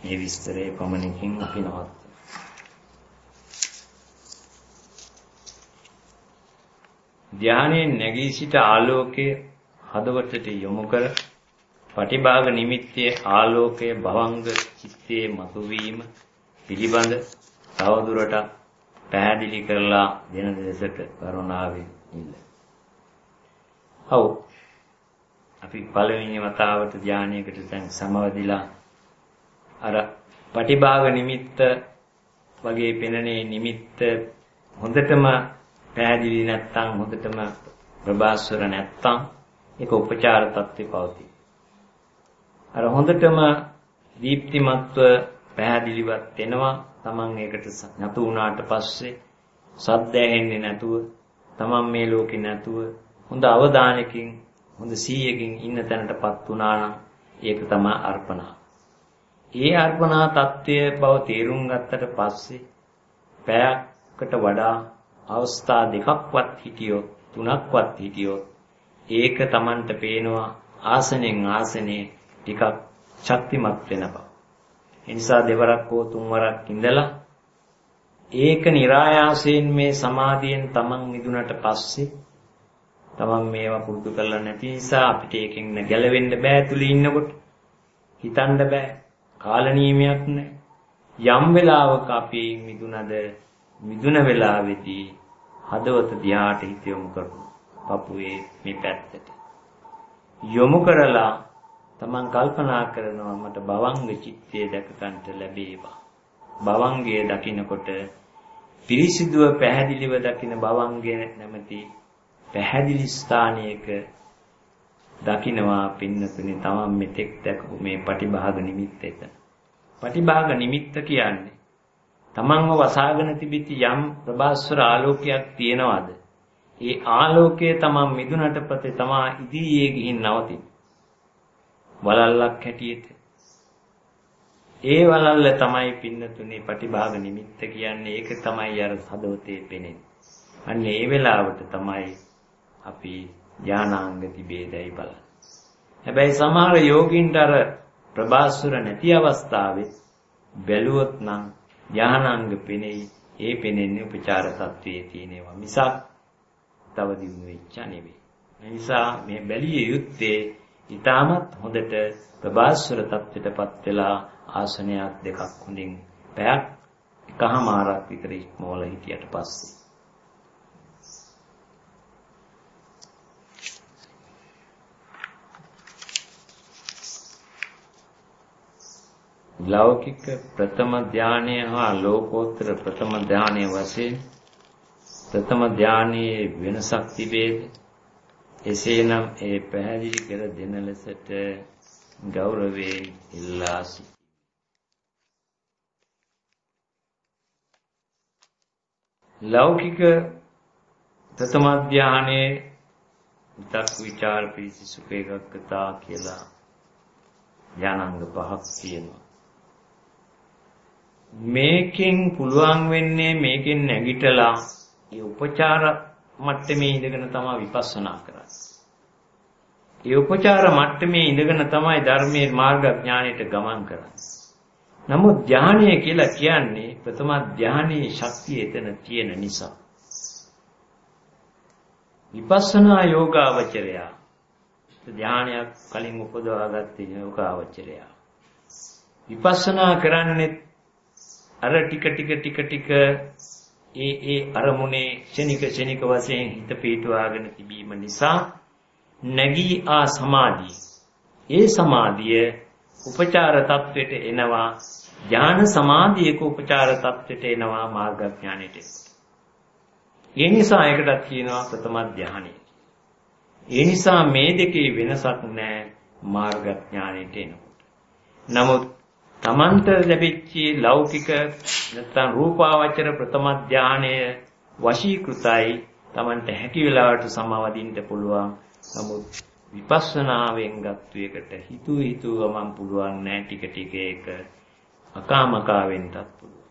[SPEAKER 1] මේ විස්තරේ පමණකින් අපි නවත්. ධානයේ නැගී සිට ආලෝකයේ හදවතට යොමු කර පටිභාග නිමිත්තේ ආලෝකය භවංග චිත්තයේ මතුවීම පිළිබඳ තවදුරටත් පැහැදිලි කරලා දෙන දෙසට කරුණාවෙන් ඉල්ල. ඔව්. අපි පළවෙනි වතාවට ධානයකට දැන් සමවදිලා අර පටිභාග නිමිත්ත වගේ පෙනෙනේ නිමිත්ත හොඳටම පැහැදිලි නැත්තම් හොඳටම ප්‍රබාස්වර නැත්තම් ඒක උපචාර තත්ත්වේ පවතී. අර හොඳටම දීප්තිමත්ව පැහැදිලිවත් වෙනවා. Taman ඒකට නතු වුණාට පස්සේ සද්ද ඇහෙන්නේ නැතුව Taman මේ ලෝකේ නැතුව හොඳ අවධානයකින් හොඳ 100කින් ඉන්න තැනටපත් වුණා නම් ඒක තමයි අර්පණා. ඒ අර්පණා తත්වය බව තේරුම් ගත්තට පස්සේ පැයකට වඩා අවස්ථා දෙකක්වත් හිටියොත් තුනක්වත් හිටියොත් ඒක Tamanට පේනවා ආසනෙන් ආසනේ ටිකක් ශක්තිමත් වෙන බව. ඒ නිසා දෙවරක් හෝ තුන්වරක් ඉඳලා ඒක નિરાයාසයෙන් මේ සමාධියෙන් Taman මිදුනට පස්සේ Taman මේවා පුරුදු කරලා නැති නිසා අපිට ඒකෙන් ගැලවෙන්න බෑ තුලේ ඉන්නකොට. හිතන්න බෑ. කාල නියමයක් නැහැ යම් වෙලාවක අපි මිදුනද මිදුන වෙලාවේදී හදවත දිහාට හිත යොමු කරමු. පපුවේ මේ පැත්තට. යොමු කරලා තමන් කල්පනා කරනවා මට භවංග චිත්තය දැක ගන්නට ලැබේවා. භවංගය දකිනකොට පිරිසිදුව පැහැදිලිව දකින භවංගය නැමැති පැහැදිලි ස්ථානයක දකිනවා පින්නතුනි තමන් මෙතෙක් දැකපු මේ පටිභාග නිමිත්ත එතන. පටිභාග නිමිත්ත කියන්නේ තමන්ව වසාගෙන තිබිති යම් ප්‍රභාස්වර ආලෝකයක් තියනවාද? ඒ ආලෝකය තමන් මිදුනට පස්සේ තමා ඉදිරියේ ගිහින් නවතින. වලල්ලක් හැටියට. ඒ වලල්ල තමයි පින්නතුනේ පටිභාග නිමිත්ත කියන්නේ ඒක තමයි අර හදවතේ පෙනෙන්නේ. අන්න ඒ වෙලාවට තමයි අපි ඥානාංග තිබේදයි බලන්නේ. හැබැයි සමහර යෝගින්ට අර ප්‍රබාස්වර නැති අවස්ථාවේ බැලුවොත් නම් ඥානාංග පෙනෙයි. ඒ පෙනෙන්නේ උපචාර තත්වයේ තියෙනවා මිසක් තව දිනු වෙච්ච නෙවෙයි. ඒ නිසා මේ බැලිය යුත්තේ ඊටමත් හොඳට ප්‍රබාස්වර තත්ත්වයටපත් වෙලා ආසනයක් දෙකක් හොඳින් පැයක් එකහමාරක් විතර ඉක්මවල හිටියට පස්සේ ලෞකික ප්‍රථම ධානය හා ලෝකෝත්තර ප්‍රථම ධානය වශයෙන් ප්‍රථම ධානයේ වෙනසක් තිබේද එසේනම් ඒ පැහැදිලි කර දෙන ලෙසට ගෞරවයෙන් ඉල්ලා සිටිමි. ලෞකික ප්‍රථම ධානයේ විතක් ਵਿਚාර පීසි සුඛ ඒකග්ගතා කියලා ඥානංග පහක් තියෙනවා. මේකෙන් පුළුවන් වෙන්නේ මේකෙන් නැගිටලා ඒ උපචාර මට්ටමේ ඉඳගෙන තමයි විපස්සනා කරන්නේ. ඒ උපචාර මට්ටමේ ඉඳගෙන තමයි ධර්මයේ මාර්ගඥානයට ගමන් කරන්නේ. නමුත් ධානය කියලා කියන්නේ ප්‍රථම ධානයේ ශක්තිය එතන තියෙන නිසා. විපස්සනා යෝගාවචරය ධානයක් කලින් උපදවාගත්තේ යෝගාවචරය. විපස්සනා කරන්නේ අර ටික ටික ටික ටික ඒ ඒ අරමුණේ ක්ෂණික ක්ෂණික වශයෙන් හිත පිටුවාගෙන තිබීම නිසා නැගී ආ සමාධිය. ඒ සමාධිය උපචාර තත්වයට එනවා ඥාන සමාධියක උපචාර තත්වයට එනවා මාර්ගඥානෙට. ඒ නිසා ඒකටත් කියනවා ප්‍රථම ධානය ඒ නිසා මේ දෙකේ වෙනසක් නැහැ මාර්ගඥානෙට එනකොට. නමුත් තමන්ට ලැබිච්ච ලෞකික නැත්නම් රූපාවචර ප්‍රථම ධානය වශීකృతයි තමන්ට හැකි වෙලාවට සමාවදින්න පුළුවන්. නමුත් විපස්සනාවෙන් ගත්ත එකට හිතු හිතුව මම පුළුවන් නෑ ටික ටික ඒක අකාමකා වෙන්නත් පුළුවන්.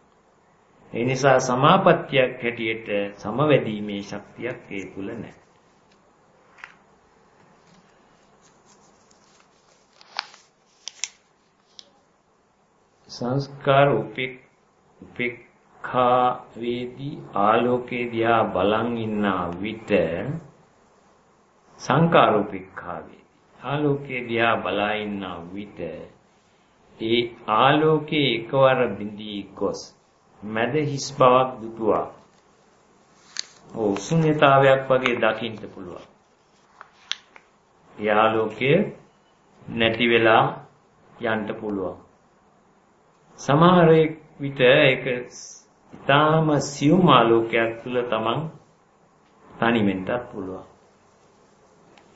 [SPEAKER 1] ඒ නිසා සමාපත්තියක් හැටියට සමවැදීමේ ශක්තියක් ඒ තුල නැහැ. සංස්කාර උපේක්ඛා වේදී ආලෝකේ දිහා බලන් ඉන්න විට සංකාර උපේක්ඛා වේදී ආලෝකේ දිහා බලා ඉන්න විට ඒ ආලෝකේ එකවර බිඳී ගොස් මැද හිස් බවක් දුටුවා. ඕ ශුන්‍යතාවයක් වගේ දකින්න පුළුවන්. ඒ ආලෝකය නැති වෙලා යන්න පුළුවන්. සමහර විට ඒක ඊටාම සියුම් ආලෝකයක් තුල තමන් තනි වෙන්නත් පුළුවන්.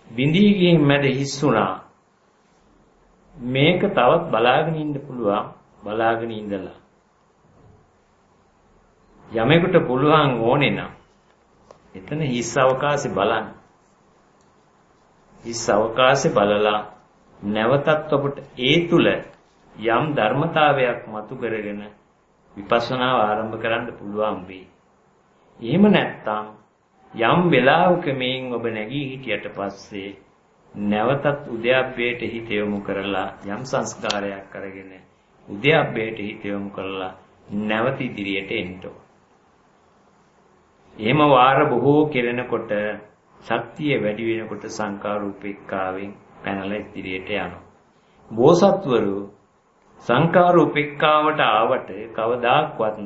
[SPEAKER 1] බිඳී ගින් මැද හිස් වුණා. මේක තවත් බලාගෙන ඉන්න පුළුවන්. බලාගෙන ඉඳලා. යමෙකුට පුළුවන් ඕනේ නම් එතන හිස් අවකාශය බලන්න. හිස් අවකාශය බලලා නැවතත් ඔබට ඒ තුල යම් ධර්මතාවයක් මතු කරගෙන විපස්සනාව ආරම්භ කරන්න පුළුවන් වෙයි. එහෙම නැත්නම් යම් වෙලාවක මේන් ඔබ නැගී හිටියට පස්සේ නැවතත් උද්‍යප්පයට හිත යොමු කරලා යම් සංස්කාරයක් අරගෙන උද්‍යප්පයට හිත යොමු කරලා නැවත ඉදිරියට එන්න එහෙම වාර බොහෝ කෙරෙනකොට ශක්තිය වැඩි වෙනකොට සංකාර උපේක්ඛාවෙන් පැනලා ඉදිරියට යනවා. බෝසත්වරු සංකාර උපේක්ඛාවට ආවට කවදාක්වත්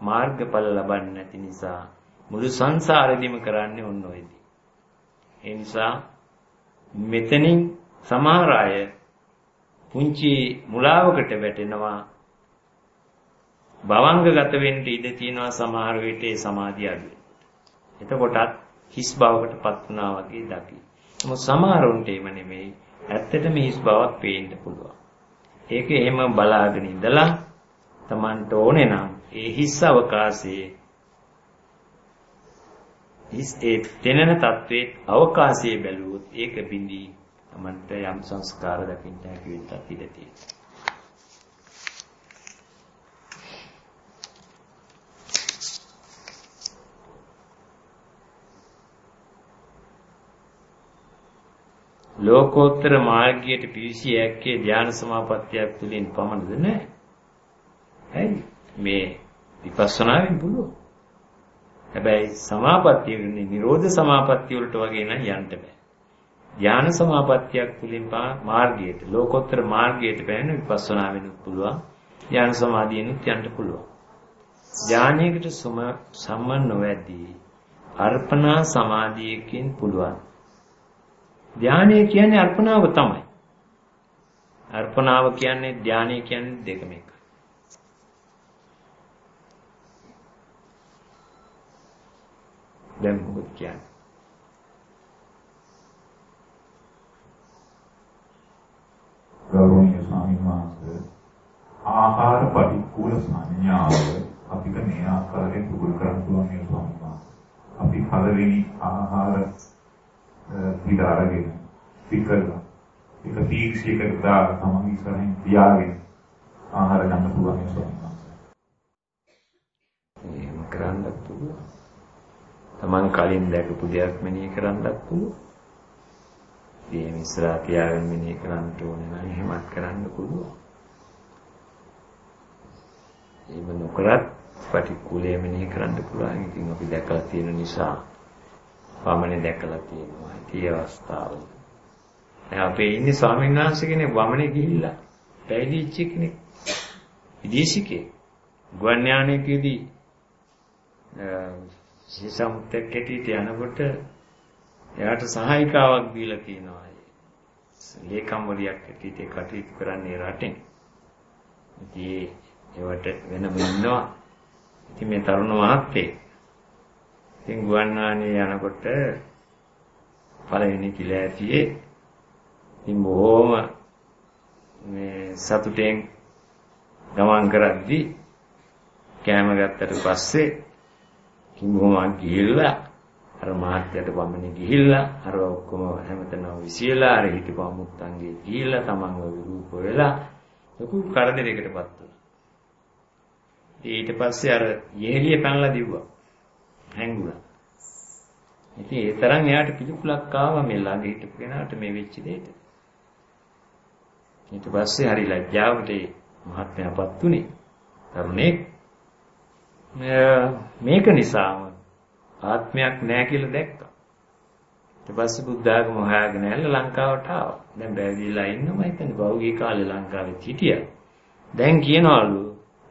[SPEAKER 1] මාර්ගඵල ලබන්නේ නැති නිසා මුළු සංසාරෙදිම කරන්නේ ඔන්න ඔය දේ. ඒ නිසා මෙතනින් සමහර අය පුංචි මුලාවකට වැටෙනවා භවංගගත වෙන්න ඉඩ තියෙනවා සමහර විට ඒ සමාධිය අඩු එතකොටත් හිස් බවකටපත් වුණා වගේ දකි. මොකද සමහරුන්ට එහෙම නෙමෙයි. ඇත්තටම හිස් බවක් පේන්න පුළුවන්. ඒක එහෙම බලාගෙන ඉඳලා Tamanට ඕනේ නම් ඒ හිස් අවකාශයේ හිස් ඒ තෙනන තත්වයේ අවකාශයේ බැලුවොත් ඒක බිඳී Tamanට යම් සංස්කාර දකින්න හැකි වෙන්නත් ඉඩ තියෙනවා. ලෝකෝත්තර මාර්ගයට පිවිසිය හැක්කේ ධ්‍යාන සමාපත්තියක් තුලින් පමණද නැහැ. ඇයි? මේ විපස්සනාවෙන් පුළුවන්. හැබැයි සමාපත්තිය වෙන්නේ නිරෝධ සමාපත්තිය වලට වගේ නම් යන්න බෑ. ධ්‍යාන සමාපත්තියක් තුලින් මාර්ගයට ලෝකෝත්තර මාර්ගයට පැන විපස්සනාවෙන් පුළුවන්. ධ්‍යාන සමාධියෙන්ත් යන්න පුළුවන්. ධානයකට සම්මන් නොවැදී අර්පණා සමාධියකින් පුළුවන්. ධානය කියන්නේ අර්පණාව තමයි. අර්පණාව කියන්නේ ධානය කියන්නේ දෙකම එකයි. දැන් මොකද කියන්නේ?
[SPEAKER 2] ගෞරවනීය ස්වාමීන් වහන්සේ ආහාර පරිපූර්ණ සංඥාව අපිට මේ ආකාරයෙන් පුරුදු කරන්න පුළුවන් මේ ස්වාමීන් වහන්සේ. අපි පළවෙනි ආහාර පිට අරගෙන පිටකරලා ඒක තීක්ෂයකට දාලා තමයි ඉස්සරහින් තියාගෙන ආහාර ගන්න පුළුවන් ඒ ස්වාමීන්
[SPEAKER 1] එහෙම කරන්නත් පුළුවන්. Taman කලින් දැකපු දෙයක් මෙනෙහි කරන්නත් පුළුවන්. ඒ මිශ්‍රා තියාගෙන මෙනෙහි කරන්න ඕනේ නම් එහෙමත් කරන්න පුළුවන්. ඒව නොකරත් පටික්කුලයේ මෙනෙහි කරන්න පුළුවන්. ඉතින් අපි දැකලා තියෙන නිසා වමනේ දැකලා තියෙනවා. ඒ අවස්ථාව. දැන් අපේ ඉන්නේ ස්වාමීන් වහන්සේ කෙනෙක් වමනේ ගිහිල්ලා පැවිදිච්ච කෙනෙක්. විදේශිකේ. ගුවන් යානයකදී සීසම්තෙක් කැටියට යනකොට එයාට සහායිකාවක් දීලා තියෙනවා. ලේකම්වරියක් කැටියට කටයුතු කරන්නේ රටෙන්. ඉතින් ඒවට වෙනම ඉන්නවා. ඉතින් මේ තරුණ මහත්තයෙක් ඉතින් ගුවන්නානේ යනකොට පළවෙනි කිලෑතියේ ඉතින් බොහොම මේ සතුටෙන් ගමන් කරද්දී කෑම ගත්තට පස්සේ කිඹුමන් ගිහිල්ලා අර මහත්යට වමනේ ගිහිල්ලා අර ඔක්කොම හැමතැනම විසියලා අර හිටපු අමුත්තන්ගේ ගිහිල්ලා තමන්ව විරූප වෙලා ලොකු කරදරයකටපත් වුණා. ඊට පස්සේ අර යෙහෙලිය පැනලා දිව්වා. හැංගුණා. ඉතින් ඒ තරම් එයාට පිළිකුලක් ආවා මේ ළඟ හිටපු කෙනාට මේ වෙච්ච දෙයට. ඊට පස්සේ හරි ලැජ්ජාවට මහත්මයාපත් උනේ. තරුණේ මේක නිසාම ආත්මයක් නැහැ කියලා දැක්කා. ඊට පස්සේ බුද්ධ ආගම හොයාගෙන ඇවිල්ලා ලංකාවට ආවා. දැන් බැවිලා ඉන්නවා හිතන්නේ පෞගී කාලේ ලංකාවේ හිටියා. දැන් කියනවලු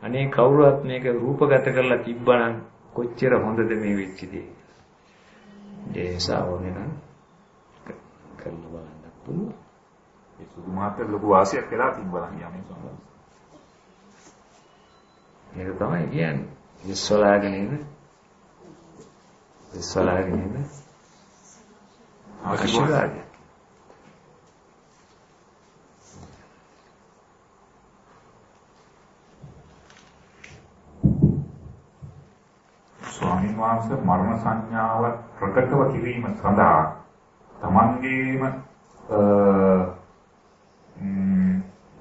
[SPEAKER 1] අනේ කවුරුවත් මේක රූපගත කරලා තිබ්බනම් කොච්චර හොඳද මේ වෙච්ච දේ. දේශා ඕනේ නම් කරන්න බලන්න පුළුවන්.
[SPEAKER 2] ඒ සුදු මාතර ලොකු වාසියක් වෙලා තිබ්බා නම් යන්නේ සම්බන්ධ.
[SPEAKER 1] මේක තමයි කියන්නේ. විශ්වලාගෙන ඉන්න. විශ්වලාගෙන ඉන්න. ආශිර්වාද.
[SPEAKER 2] ස්වාමීන් වහන්සේ මරණ සංඥාව ප්‍රකටව කිරීම සඳහා තමන්ගේම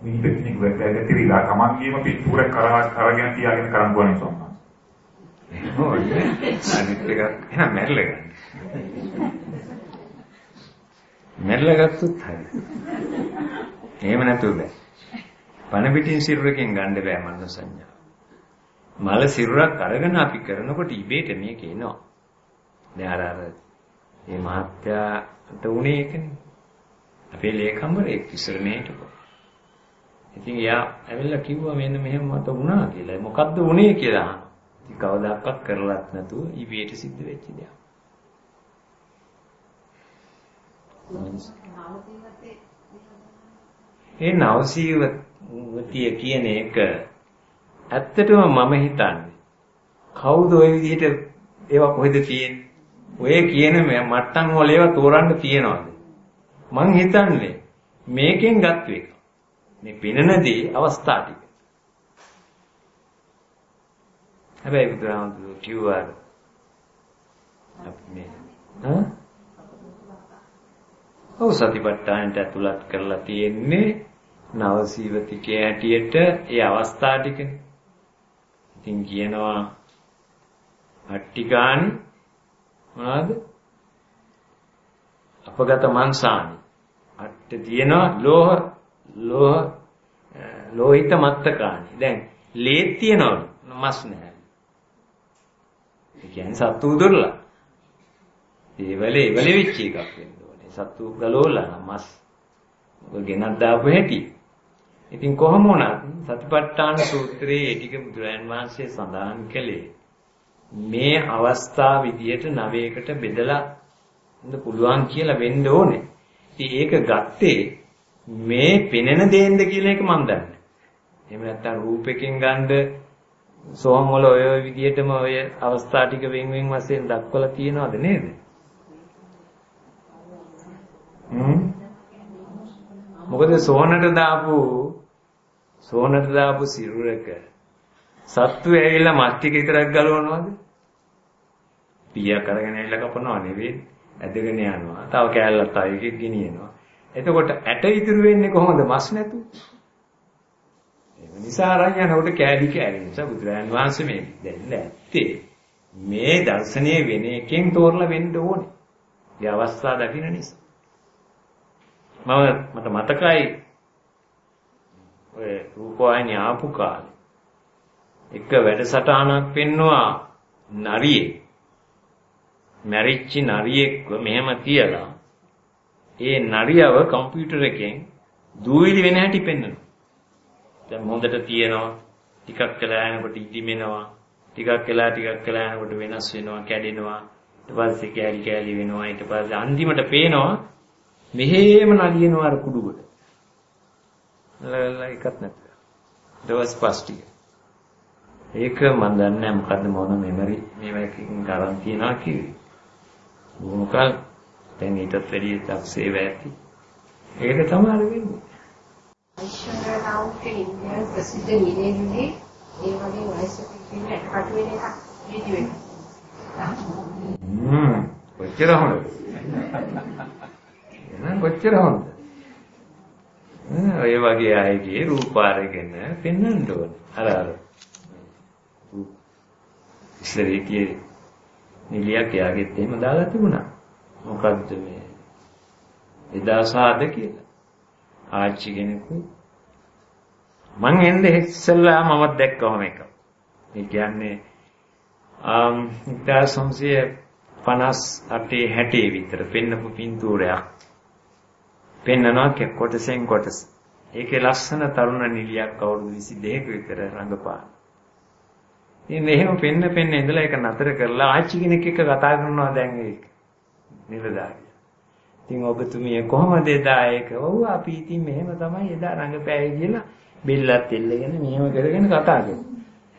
[SPEAKER 2] මිනිපෙක්නික් වෙබ් තිරිලා තමන්ගේම පිටුර කරා කරගෙන තියාගෙන කරන් ගුවන් සම්මා.
[SPEAKER 1] ඔය අනිත් එක එහෙනම් මැරලා ගන්න. මැරලා ගත්තොත් හරි. එහෙම නැතුව බෑ. පණ පිටින් සිරුරකින් ගන්න බෑ මනස සංඥා. මල සිරුරක් අරගෙන අපි කරනකොට ඉබේට මේක එනවා. දැන් අර අර මේ මහත්යාට උනේ ඒකනේ. අපේ ලේකම්වරයෙක් ඉස්සර මේට ඉතින් එයා ඇවිල්ලා කිව්වා මෙන්න මෙහෙම මට වුණා කියලා. මොකද්ද වුනේ කියලා. ඉතින් කවදාකවත් කරලත් නැතුව ඉබේට සිද්ධ වෙච්ච දෙයක්. ඒ නවසීවතිය කියන එක ඇත්තටම මම හිතන්නේ කවුද ওই විදිහට ඒවා කොහෙද තියෙන්නේ? ඔය කියන මට්ටම් වල ඒවා තෝරන්න තියනවාද? මං හිතන්නේ මේකෙන් ගත්ත එක. මේ පිනනදී අවස්ථා ටික. හැබැයි බුදුහාමුදුරුවෝ කිව්වා අපි මේ හා ඔව් සතිපට්ඨානට ඇතුළත් කරලා තියෙන්නේ නවසීවතිකේ හැටියට ඒ අවස්ථා ටිකනේ. ඉතින් කියනවා අට්ටිකානි මොනවාද? අපගත මංසානි. අට්ට තියෙනවා ලෝහ ලෝහ ලෝහිත මත්තකානි. දැන් ලේත් තියෙනවලු මස් නැහැ. ඒ කියන්නේ සත්තු දුර්ලභ. ඒ වෙලේ වෙලෙ වෙච්ච එකක් වෙන්න ඕනේ. සත්තු ගලෝලා මස් ඔය ගෙනත් දාපු හැටි. ඉතින් කොහොම වුණත් සතිපට්ඨාන සූත්‍රයේ ඒ ටික බුදුරජාන් වහන්සේ සඳහන් කළේ මේ අවස්ථා විදියට නවයකට බෙදලා ඉන්න පුළුවන් කියලා වෙන්න ඕනේ. ඉතින් ඒක ගත්තේ මේ පෙනෙන දේන්ද කියලා එක මම දන්නේ. එහෙම නැත්නම් රූපෙකින් ගන්න සෝම් වල ඔය විදියටම ඔය අවස්ථා ටික වෙන් වෙන් වශයෙන් දක්වලා තියෙනවද නේද? හ්ම් මොකද සෝනට දාපු සෝනට දාපු සිරුරක සත්තු ඇවිල්ලා මස් ටික විතරක් ගලවනවද? පියා කරගෙන ඇවිල්ලා කපනව නෙවෙයි. ඇදගෙන යනවා. තව කෑල්ලක් තව එකෙක් ගෙනියනවා. එතකොට ඇට ඉතුරු වෙන්නේ කොහොමද මස් නැතු? ඒ නිසා අරන් යනකොට කෑලි කෑලි නිසා බුදුරජාන් වහන්සේ මේ දෙන්න ඇත්තේ මේ දර්ශනීය වෙන එකෙන් තෝරලා වෙන්න ඕනේ. ඒ අවස්ථාව දකින්න නිසා. මම මට මතකයි ඔය රූපවාහිනිය ආපු කාලේ. එක වැඩසටහනක් පෙන්නවා නරියෙක් මැරිච්ච නරියෙක්ව මෙහෙම තියලා ඒ නරියව කම්පියුටර් එකෙන් දූවිලි වෙන හැටි පෙන්වනවා. දැන් හොඳට තියෙනවා. ටිකක් වෙලා යනකොට ඉදිමෙනවා. ටිකක් වෙලා ටිකක් වෙලා යනකොට වෙනස් වෙනවා කැඩෙනවා. ඊට පස්සේ කෑලි කෑලි වෙනවා. ඊට පස්සේ අන්තිමට පේනවා මෙහෙම නලියනවා අර කුඩුවට. එකක් නැත. දවස් පස් ටික. ඒක මම දන්නේ නැහැ මොකද්ද මොන මෙමරි මේවකින් ගරන් තියනවා කිව්වේ. මොකක් දැන් ඊටත් වැඩි දක්ෂේ වැටි. ඒක තමයි වෙන්නේ.
[SPEAKER 3] ඓශ්වර්යරාවුට ඉන්දියාවේ ප්‍රසිද්ධ නිලේන්නේ ඒ වගේ වයසක ඉන්න ඇටකට වෙන එකක් වීඩියෝ එක.
[SPEAKER 1] හ්ම් කොච්චර හොඳද? එහෙනම් කොච්චර හොඳද? ඔය වගේ අයගේ රූප අරගෙන පෙන්වන්න ඕන. අර අර. ඉස්සරේකේ නිලියක් එයාගෙත් එහෙම දාලා තිබුණා. මොකද්ද මේ? එදා සාද කියලා. ආච්චි කෙනෙකු මං එන්නේ ඉස්සෙල්ලා මමත් දැක්කම එක. ඒ කියන්නේ අම් 1958 60 විතර පෙන්නපු පින්තූරයක්. පෙන්නනවා කොටසෙන් කොටස. ඒකේ ලස්සන තරුණ නිලියක් අවුරුදු 22ක විතර රඟපාන. ඉතින් එහෙම පෙන්න පෙන්න ඉඳලා ඒක නතර කරලා ආච්චි කෙනෙක් එක්ක කතා කරනවා දැන් ඒක. නිලධාරිය. ඉතින් ඔබතුමිය කොහොමද එදා ඒක? ඔව් අපි ඉතින් මෙහෙම තමයි එදා රඟපෑවේ කියලා බෙල්ලත් එල්ලගෙන මෙහෙම කරගෙන කතා කරනවා.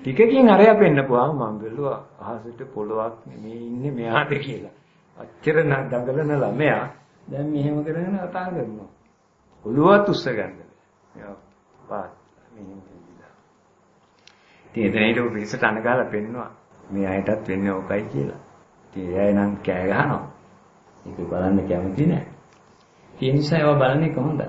[SPEAKER 1] ටිකකින් අරයා පෙන්නපුවාම මම බැලුවා අහසට පොළොවක් මේ ඉන්නේ මෙයාට කියලා. අච්චර දඟලන ළමයා දැන් මෙහෙම කරගෙන කතා කරනවා. ඔළුවත් උස්ස ගන්න. යා පාත් මෙහෙම කියලා. ඉතින් එතන හිටපු පිරිසට අනගාලා පෙන්නවා. මේ අයටත් වෙන්නේ ඕකයි කියලා. ඉතින් එයා නම් කෑ ගහනවා. ඒක බලන්න කැමති නෑ. ඒ නිසා ඒවා බලන්නේ කොහොමද?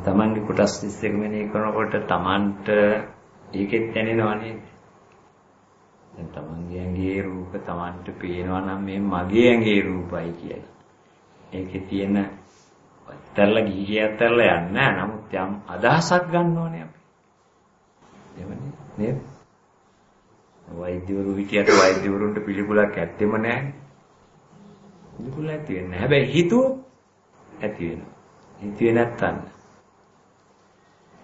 [SPEAKER 1] තමන්ගේ කොටස් 31 මෙනෙහි කරනකොට තමන්ට ඒකෙත් දැනෙනව නේද? දැන් තමන්ගේ ඇඟේ රූප තමන්ට පේනවා නම් මේ මගේ ඇඟේ රූපයි කියලා. ඒකේ තියෙන ඇත්තරලා ගිහිය ඇත්තරලා යන්නේ නැහැ. නමුත් යම් අදහසක් ගන්න ඕනේ අපි. එහෙමනේ නේද? වෛද්‍යවරු විදියට වෛද්‍යවරුන්ට පිළිකුලක් ඇත්තෙම නැහැ. පිළිකුල ඇති වෙන්නේ නැහැ. හැබැයි හිතුවොත් ඇති වෙනවා. හිතුවේ නැත්තම්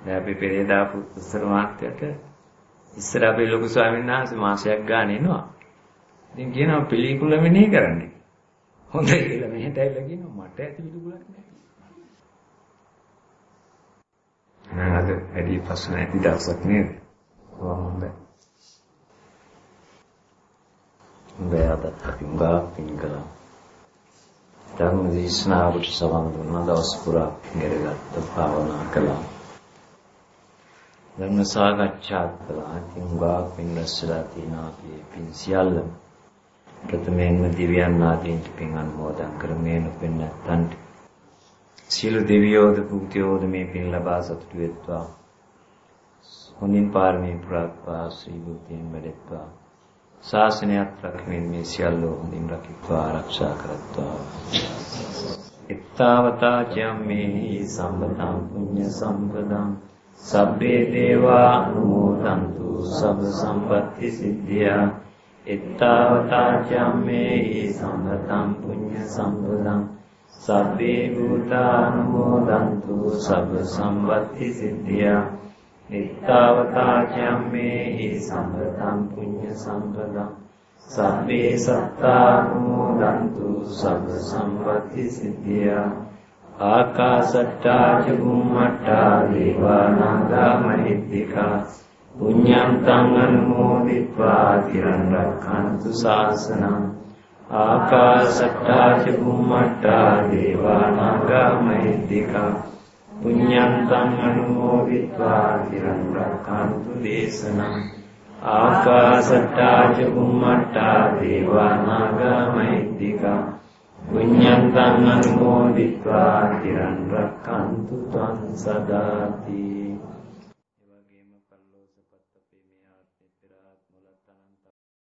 [SPEAKER 1] දැන් අපි පෙරේ දාපු උත්තර මාත්‍යට ඉස්සර අපේ ලොකු ස්වාමීන් වහන්සේ මාසයක් ගාන එනවා. ඉතින් කියනවා පිළිකුල මෙනෙහි කරන්න. හොඳයි කියලා මෙහෙට ඇවිල්ලා කියනවා මට ඇති පිළිකුලක් නැහැ. නේද? අද වැඩි ප්‍රශ්න නැති දවසක් නේද? හොඳයි. හොඳයි අද අපි උගා පින් කළා. ධර්ම දේශනාවට සවන් දුන්නා දවස් පුරා ඉගෙනගත්ත භාවනා කළා. ධර්ම සාකච්ඡා කළා. ඉතින් උගා පින් රැස්ලා තියෙනවා අපි පින් සියල්ල. ප්‍රථමයෙන්ම දිව්‍යයන් ආදීන්ට පින් අනුමෝදන් කරමින් පින් නැත්තන්ට සියලු දෙවියෝද පුත්‍යෝද මේ පින් ලබා සතුටු වෙත්වා. හොඳින් පාරමී පුරාත්වා ශ්‍රී බුද්ධියෙන් වැඩෙත්වා. ශාසනයත් රැකමින් මේ සියල්ල හොඳින් රකිත්වා ආරක්ෂා කරත්වා. ittavata jammehi සම්පතං පුඤ්ඤ සම්පදං සබ්බේ දේවා අනුමෝදන්තු සබ්බ සම්පත්ති සිද්ධියා. ittavata jammehi සම්පතං පුඤ්ඤ සම්පදං සබ්බේ භූතානුමෝදන්තු සබ්බ සම්පත්ති සිද්ධියා. නිත්තාවතා චම්මේහි සම්පතං පුඤ්ඤ සම්පදං සබ්බේ සත්තානුමෝදන්තු සබ්බ සම්පatti සිද්ධියා. ආකාසට්ටා ච බුම්මට්ටා දේවා නාග මහිද්దికා පුඤ්ඤං තං අනුමෝදිत्वा තිරං රක්ඛන්තු ශාසනං ආකාසට්ටා ච බුම්මට්ටා දේවා නාග මහිද්దికා පුඤ්ඤං තං අනුමෝදිत्वा තිරං රක්ඛන්තු දේශනං ආකාසට්ටා ච බුම්මට්ටා දේවා නාග මහිද්దికා පුඤ්ඤන්තං අනුමෝදිत्वा තිරං රක්ඛන්තු ත්වං සදාති